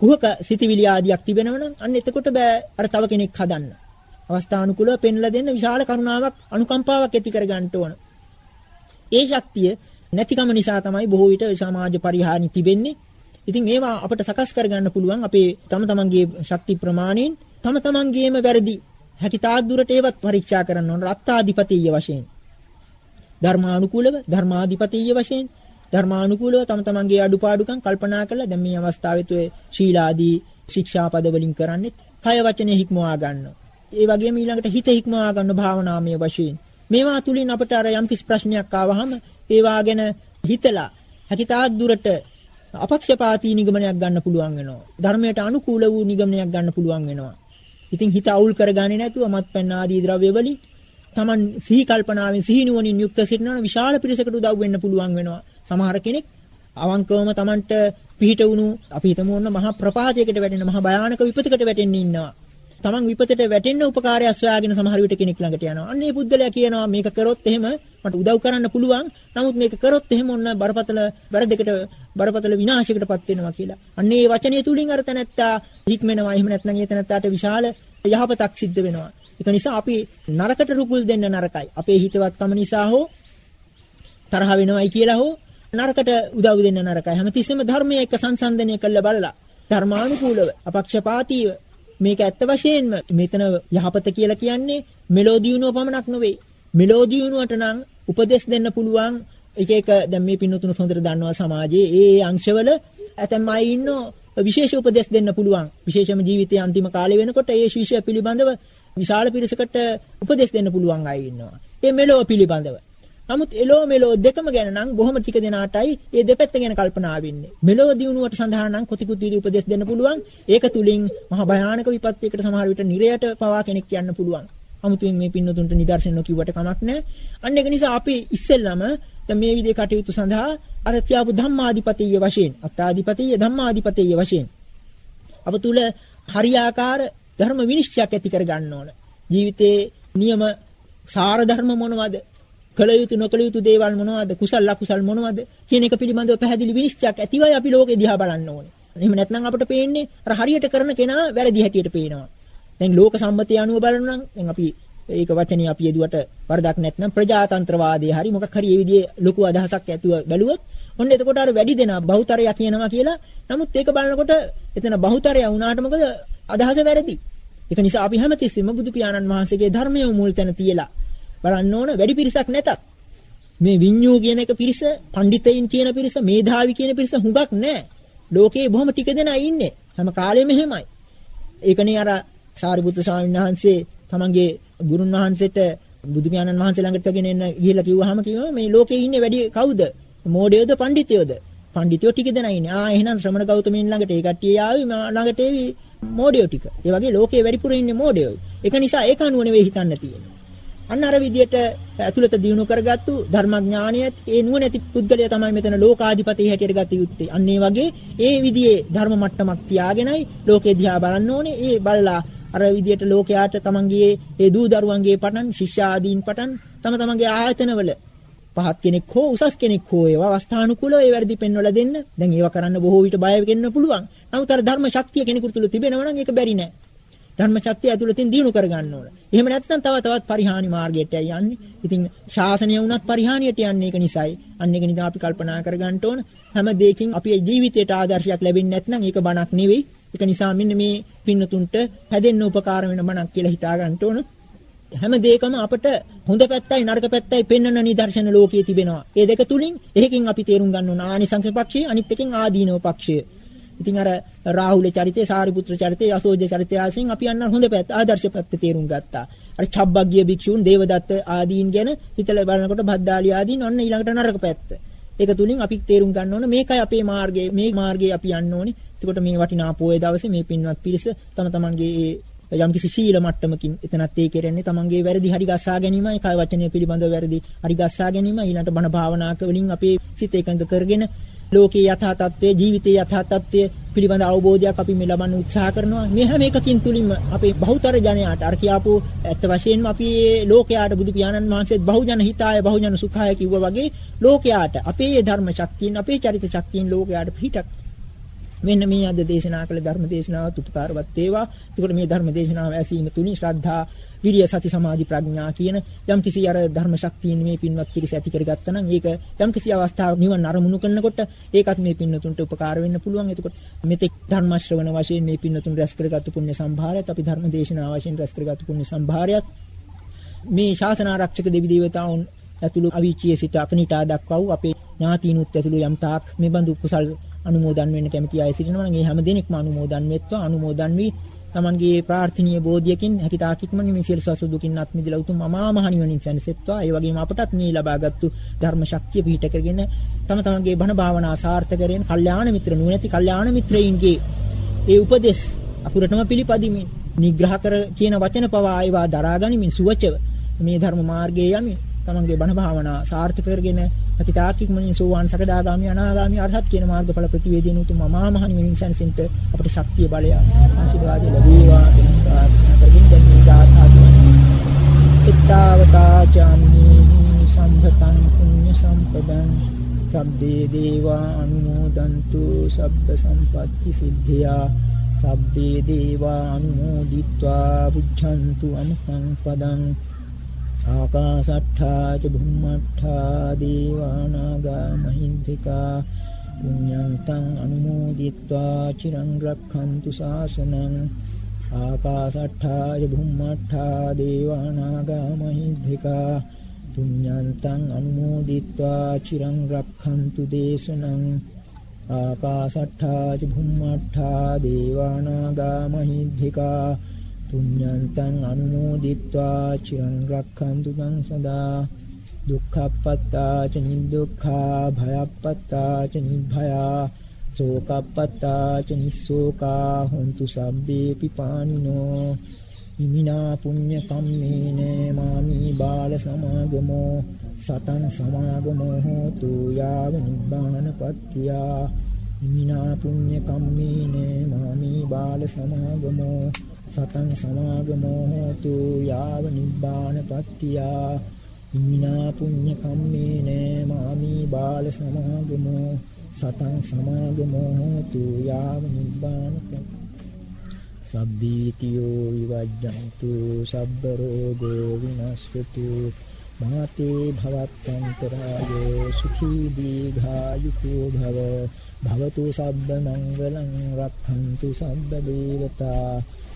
කුහක සිතිවිලි ආදියක් තිබෙනවනම් අන්න එතකොට බෑ අර තව කෙනෙක් හදන්න. අවස්ථානුකූලව පෙන්ලා දෙන්න විශාල කරුණාවක් අනුකම්පාවක් ඇති කරගන්න ඕන. ඒ ශක්තිය නැතිකම නිසා තමයි බොහෝ විට සමාජ පරිහානි තිබෙන්නේ. ඉතින් ඒවා අපිට සකස් කරගන්න පුළුවන් අපේ තම තමන්ගේ ශක්ති ප්‍රමාණයෙන් තම තමන්ගේම වැරදි හැකි තාක් දුරට ඒවත් පරීක්ෂා කරන්න ඕන රත්තාධිපතිය වශයෙන්. ධර්මානුකූලව ධර්මාධිපතිය වශයෙන් ධර්මානුකූලව තම තමන්ගේ අඩුපාඩුකම් කල්පනා කරලා දැන් මේ අවස්ථාවෙත් ඔය ශීලාදී ශික්ෂාපද වලින් කරන්නේ කය වචනේ හික්මවා ගන්නවා. ඒ වගේම ඊළඟට හිත හික්මවා ගන්න භාවනාමය වශයෙන්. මේවා තුලින් අපට අර යම්කිසි ප්‍රශ්නයක් ආවහම ඒවා ගැන හිතලා හැකිතාක් දුරට අපක්ෂපාතී නිගමනයක් ගන්න පුළුවන් වෙනවා. ධර්මයට අනුකූල වූ නිගමනයක් ගන්න පුළුවන් වෙනවා. ඉතින් හිත අවුල් කරගන්නේ නැතුව මත්පැන් ආදී ද්‍රව්‍ය වලින් Taman සිහි කල්පනාවෙන් සිහි නුවණින් යුක්ත සිටිනවා විශාල පිරිසකට උදව් වෙන්න පුළුවන් වෙනවා. සමහර කෙනෙක් අවංකවම Tamanට පිහිට වුණු අපි හිතමු ඔන්න මහා ප්‍රපාතයකට වැටෙන මහා භයානක විපතකට වැටෙන්න ඉන්නවා. තමන් විපතට වැටෙන්න උපකාරය සොයාගෙන සමහර විට කෙනෙක් ළඟට යනවා. අන්න ඒ පුද්ගලයා කියනවා මේක කරොත් එහෙම මට උදව් කරන්න පුළුවන්. නමුත් මේක කරොත් එහෙම ඔන්න බරපතල වැරදෙකට බරපතල විනාශයකටපත් වෙනවා කියලා. අන්න ඒ වචනය තුලින් අර තැනැත්තා හික්මෙනවා. එහෙම නැත්නම් ඒ තැනැත්තාට විශාල යහපතක් සිද්ධ වෙනවා. ඒක නිසා අපි නරකට රුකුල් දෙන්න නරකයි. අපේ හිතවත්කම නිසා හෝ තරහ වෙනවයි කියලා හෝ නරකට උදව් දෙන්න නරකයි. හැමතිස්සෙම ධර්මයේ එක්ක සංසන්දනය කරලා බලලා ධර්මානුකූලව අපක්ෂපාතීව මේක ඇත්ත වශයෙන්ම මෙතන යහපත කියලා කියන්නේ මෙලෝ දියුණුව පමණක් නෙවෙයි. මෙලෝ දියුණුවට නම් උපදෙස් දෙන්න පුළුවන් එක එක දැන් මේ පින්නතුණු හොඳට දන්නවා සමාජයේ ඒ ඒ අංශවල ඇතැම් අය ඉන්නෝ විශේෂ උපදෙස් දෙන්න පුළුවන්. විශේෂම ජීවිතයේ අන්තිම කාලේ වෙනකොට ඒ ශිෂ්‍ය පිළිබඳව විශාල පිරිසකට උපදෙස් දෙන්න පුළුවන් අය ඉන්නවා. ඒ මෙලෝ පිළිබඳව. නමුත් එලෝ මෙලෝ දෙකම ගැන නම් බොහොම ටික දෙනාටයි මේ දෙපැත්ත ගැන කල්පනා වෙන්නේ. මෙලෝ දිනුවට සඳහා නම් කොතිකුත් විදි උපදෙස් දෙන්න පුළුවන්. ඒක තුලින් මහ භයානක විපත්යකට සමහර විට නිරයට පවා කෙනෙක් යන්න පුළුවන්. 아무තුන් මේ පින්නතුන්ට නිදර්ශන නොකියුවට කමක් නැහැ. අන්න ඒක නිසා අපි ඉස්සෙල්ලම දැන් මේ විදිහේ කටයුතු සඳහා අර තියාපු ධම්මාධිපතිය වශයෙන්, අත්තාධිපතිය ධම්මාධිපතිය වශයෙන් අප තුල හරියාකාර ධර්ම විනිශ්චයක් ඇති කර ගන්න ඕන. ජීවිතේ නියම සාර ධර්ම මොනවද? කළ යුතු නොකළ යුතු දේවල් මොනවද? කුසල අකුසල් මොනවද? කියන එක පිළිබඳව පැහැදිලි විනිශ්චයක් ඇතිවයි අපි ලෝකෙ දිහා බලන්න ඕනේ. එහෙම නැත්නම් අපිට පේන්නේ අර හරියට කරන කෙනා වැරදි හැටියට පේනවා. දැන් ලෝක සම්මතය අනුව බලනවා නම් දැන් අපි ඒක වචනේ අපි යදුවට වරදක් නැත්නම් ප්‍රජාතන්ත්‍රවාදයේ හරි මොකක් හරි මේ විදිහේ ලොකු අදහසක් ඇතුව බැලුවොත් ඔන්න එතකොට අර වැඩි දෙනා බහුතරය කියනවා කියලා නමුත් ඒක බලනකොට එතන බහුතරය වුණාට මොකද අදහස වැරදි. ඒක නිසා අපි හැමතිස්සෙම බුදු පියාණන් වහන්සේගේ ධර්මයේ මුල් තැන තියලා බලන්න ඕන වැඩි පිරිසක් නැතත් මේ විඤ්ඤෝ කියන එක පිරිස, පඬිතයින් කියන පිරිස, මේධාවි කියන පිරිස හුඟක් නැහැ. ලෝකේ බොහොම ටික දෙනා ඉන්නේ. හැම කාලෙම එහෙමයි. ඒකනේ අර සාරිපුත්‍ර ස්වාමීන් වහන්සේ තමන්ගේ ගුරුන් වහන්සේට බුදු පියාණන් වහන්සේ ළඟට ගෙන එන්න ගිහිල්ලා කිව්වහම කිව්වා මේ ලෝකේ ඉන්නේ වැඩි කවුද? මෝඩයෝද පඬිතයෝද? පඬිතයෝ ටික දෙනා ඉන්නේ. ආ එහෙනම් ශ්‍රමණ ගෞතමයන් ළඟට ඒ කට්ටිය ආවි ළඟට ඒවි මෝඩයෝ ටික. ඒ වගේ ලෝකේ වැඩිපුර ඉන්නේ මෝඩයෝ. ඒක නිසා ඒක අනුව නෙවෙයි හිතන්න තියෙන්නේ. අන්න අර විදියට ඇතුළත දිනු කරගත්තු ධර්මඥානියත් ඒ නුවණැති පුද්ගලයා තමයි මෙතන ලෝකාධිපති හැටියට ගත යුත්තේ. අන්න ඒ වගේ ඒ විදිහේ ධර්ම මට්ටමක් තියාගෙනයි ලෝකේ දිහා බලන්න ඕනේ. ඒ බලලා අර විදියට ලෝකයාට තමන්ගේ ඒ දූ දරුවන්ගේ පටන් ශිෂ්‍යාදීන් පටන් තම තමන්ගේ ආයතනවල පහත් කෙනෙක් හෝ උසස් කෙනෙක් හෝ ඒවා අවස්ථානුකූලව ඒ වැරදි පෙන්වලා දෙන්න. දැන් ඒවා කරන්න බොහෝ විට බය වෙන්න පුළුවන්. නමුත් අර ධර්ම ශක්තිය කෙනෙකුට තුල තිබෙනවා නම් ඒක බැරි නෑ. ධර්ම ශක්තිය ඇතුළතින් දිනු කර ගන්න ඕන. එහෙම නැත්නම් තව තවත් පරිහානි මාර්ගයට යන්නේ. ඉතින් ශාසනය වුණත් පරිහානියට යන්නේ ඒක නිසායි. අන්න ඒක නිසා අපි කල්පනා කර ගන්න ඕන. හැම දෙයකින් අපි ජීවිතයට ආදර්ශයක් ලැබෙන්නේ නැත්නම් ඒක බණක් නෙවෙයි. ඒක නිසා මෙන්න මේ පින්නතුන්ට හැදෙන්න උපකාර වෙන බණක් කියලා හිතා ගන්න ඕන. හැම දෙයකම අපට හොඳ පැත්තයි නරක පැත්තයි පෙන්වන නිදර්ශන ලෝකයේ තිබෙනවා. ඒ දෙක තුලින් එහෙකින් අපි තේරුම් ගන්න ඕන ආනිසංස පක්ෂය අනිත් එකෙන් ආදීනව පක්ෂය. ඉතින් අර රාහුල චරිතය, සාරිපුත්‍ර චරිතය, අසෝජ චරිතය ආශ්‍රයෙන් අපි අන්න හොඳ පැත්ත, ආදර්ශ පැත්ත තේරුම් ගත්තා. අර චබ්බග්ගිය භික්ෂූන්, දේවදත්ත ආදීන් ගැන හිතලා බලනකොට භද්දාලි ආදීන් ඔන්න ඊළඟට නරක පැත්ත. ඒක තුලින් අපි තේරුම් ගන්න ඕන මේකයි අපේ මාර්ගය, මේ මාර්ගයේ අපි යන්න ඕනේ. එතකොට මේ වටිනා පොයේ දවසේ මේ පින්වත් පිරිස තම තමන්ගේ යම්කිසි සීල මට්ටමකින් එතනත් ඒ කෙරෙන්නේ තමන්ගේ වැරදි හරි ගස්සා ගැනීමයි කාය වචනය පිළිබඳව වැරදි හරි ගස්සා ගැනීම ඊළඟට බණ භාවනාක වලින් අපේ සිත එකඟ කරගෙන ලෝකේ යථා තත්ත්වය ජීවිතයේ යථා තත්ත්වය පිළිබඳ අවබෝධයක් අපි මේ ලබන්න උත්සාහ කරනවා. මේ හැම එකකින් තුලින්ම අපේ බහුතර ජනයාට අර කියාපු ඇත්ත වශයෙන්ම අපි ලෝකයාට බුදු පියාණන් වහන්සේත් බහුජන හිතාය බහුජන සුඛාය කිව්වා වගේ ලෝකයාට අපේ ධර්ම ශක්තියින් අපේ චරිත ශක්තියින් ලෝකයාට පිටක් මෙන්න මේ අද දේශනා කළ ධර්ම දේශනාවත් උපකාරවත් වේවා. එතකොට මේ ධර්ම දේශනාව ඇසීම තුලින් ශ්‍රද්ධා විරිය සති සමාධි ප්‍රඥා කියන යම් කිසි අර ධර්ම ශක්තියින් මේ පින්වත් පිරිස ඇති කරගත්තා නම් ඒක යම් කිසි අවස්ථාවක නිවන් අරමුණු කරනකොට ඒකත් මේ පින්නතුන්ට උපකාර වෙන්න පුළුවන්. එතකොට මෙතෙක් ධර්ම ශ්‍රවණ වශයෙන් මේ පින්නතුන් රැස් කරගත්තු පුණ්‍ය සම්භාරයත් අපි ධර්ම දේශනා වශයෙන් රැස් කරගත්තු පුණ්‍ය සම්භාරයත් මේ ශාසන ආරක්ෂක දෙවි දේවතාවුන් ඇතුළු අවීචියේ සිට අකනිටා දක්වා වූ අපේ ඥාතීනුත් ඇතුළු යම් තාක් මේ බඳු කුසල් අනුමෝදන් වෙන්න කැමති අය සිටිනවා නම් ඒ හැම දිනෙකම අනුමෝදන් වෙත්වා අනුමෝදන් වී තමන්ගේ ප්‍රාර්ථනීය බෝධියකින් හැකිතාක් ඉක්මනින් මේ සියලු සසු දුකින් අත් මිදලා උතුම් අමා මහ නිවනින් සැනසෙත්වා. ඒ වගේම අපටත් මේ ලබාගත්තු ධර්ම ශක්තිය පිහිට කරගෙන තම තමන්ගේ බණ භාවනා සාර්ථක කරගෙන කල්යාණ මිත්‍ර නුවණැති කල්යාණ මිත්‍රයින්ගේ ඒ උපදෙස් අකුරටම පිළිපදිමින් නිග්‍රහ කර කියන වචන පවා ඒවා දරා ගනිමින් සුවචව මේ ධර්ම මාර්ගයේ යමින් තමන්ගේ බණ භාවනා සාර්ථක කරගෙන අපි තාක්ෂිකමනින් සෝවාන් සකදාගාමි අනාගාමි අරහත් කියන මාර්ගඵල ප්‍රතිවේදීන උතුම් මහා මහණි මෙමින් සැනසෙන්ට අපට ශක්තිය බලය ආශිර්වාද ලැබේවා කියන ප්‍රාර්ථනා කරමින් දැන් මේ ගාථා ඉත්තාවතා චාම්හි සම්භතං පුඤ්ඤ සම්පදං. සබ්බේ දේවා අනුමෝදන්තු සබ්බ සම්පatti සිද්ධියා. සබ්බේ දේවා අනුමෝදිත්වා. පුච්ඡන්තු आकाशट्ठा च ब्रह्मट्ठा देवानागा महिन्धिका पुण्यं तम् अनुमोदित्वा चिरं रक्षन्तु शासनम् आकाशट्ठा च ब्रह्मट्ठा देवानागा महिन्धिका पुण्यं अनुमोदित्वा चिरं रक्षन्तु देशनम् आकाशट्ठा च ब्रह्मट्ठा देवानागा महिन्धिका පුඤ්ඤන්තං අනුමෝදිත්වා චිරං රක්ඛන්තු තං සදා දුක්ඛප්පත්තා ච නිදුක්ඛා භයප්පත්තා ච නිභයා සෝකප්පත්තා ච නිස්සෝකා හොන්තු සබ්බේ පිපානිනෝ ඉමිනා පුඤ්ඤ කම්මේන මාමි බාල සමාගමෝ සතං සමාගමෝ හෝතු යාව නිබ්බානපත්තියා ඉමිනා පුඤ්ඤ කම්මේන මාමි බාල සමාගමෝ සතං සමාගමෝ හෝතු යාව නිබ්බානපත්තියා ඉමිනා පුඤ්ඤ කම්මේන මාමි බාල සමාගමෝ. සතං සමාගමෝ හෝතු යාව නිබ්බානපත්තියා සබ්බීතියෝ විවජ්ජන්තු සබ්බ රෝගෝ විනස්සතු. මාතේ භවත්තන්තරායෝ සුඛී දීඝායුකෝ භව. භවතු සබ්බ මංගලං රක්ඛන්තු සබ්බ දේවතා.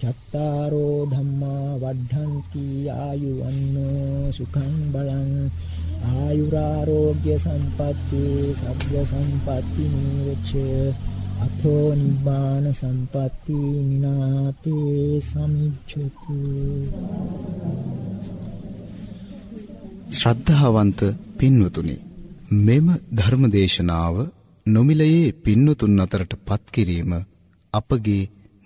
චත්තාරෝ ධම්මා වද්ධන්ති ආයුවන්නෝ සුඛං බලං ආයුරාෝග්‍ය සම්පatti සබ්බ සම්පatti නිරච අතෝ නිබ්බාන සම්පatti මිනාතේ සමිච්ඡතු. ශ්‍රද්ධාවන්ත පින්වතුනි මෙම ධර්මදේශනාව නොමිලයේ පින්වතුන් අතරට පත් කිරීම අපගේ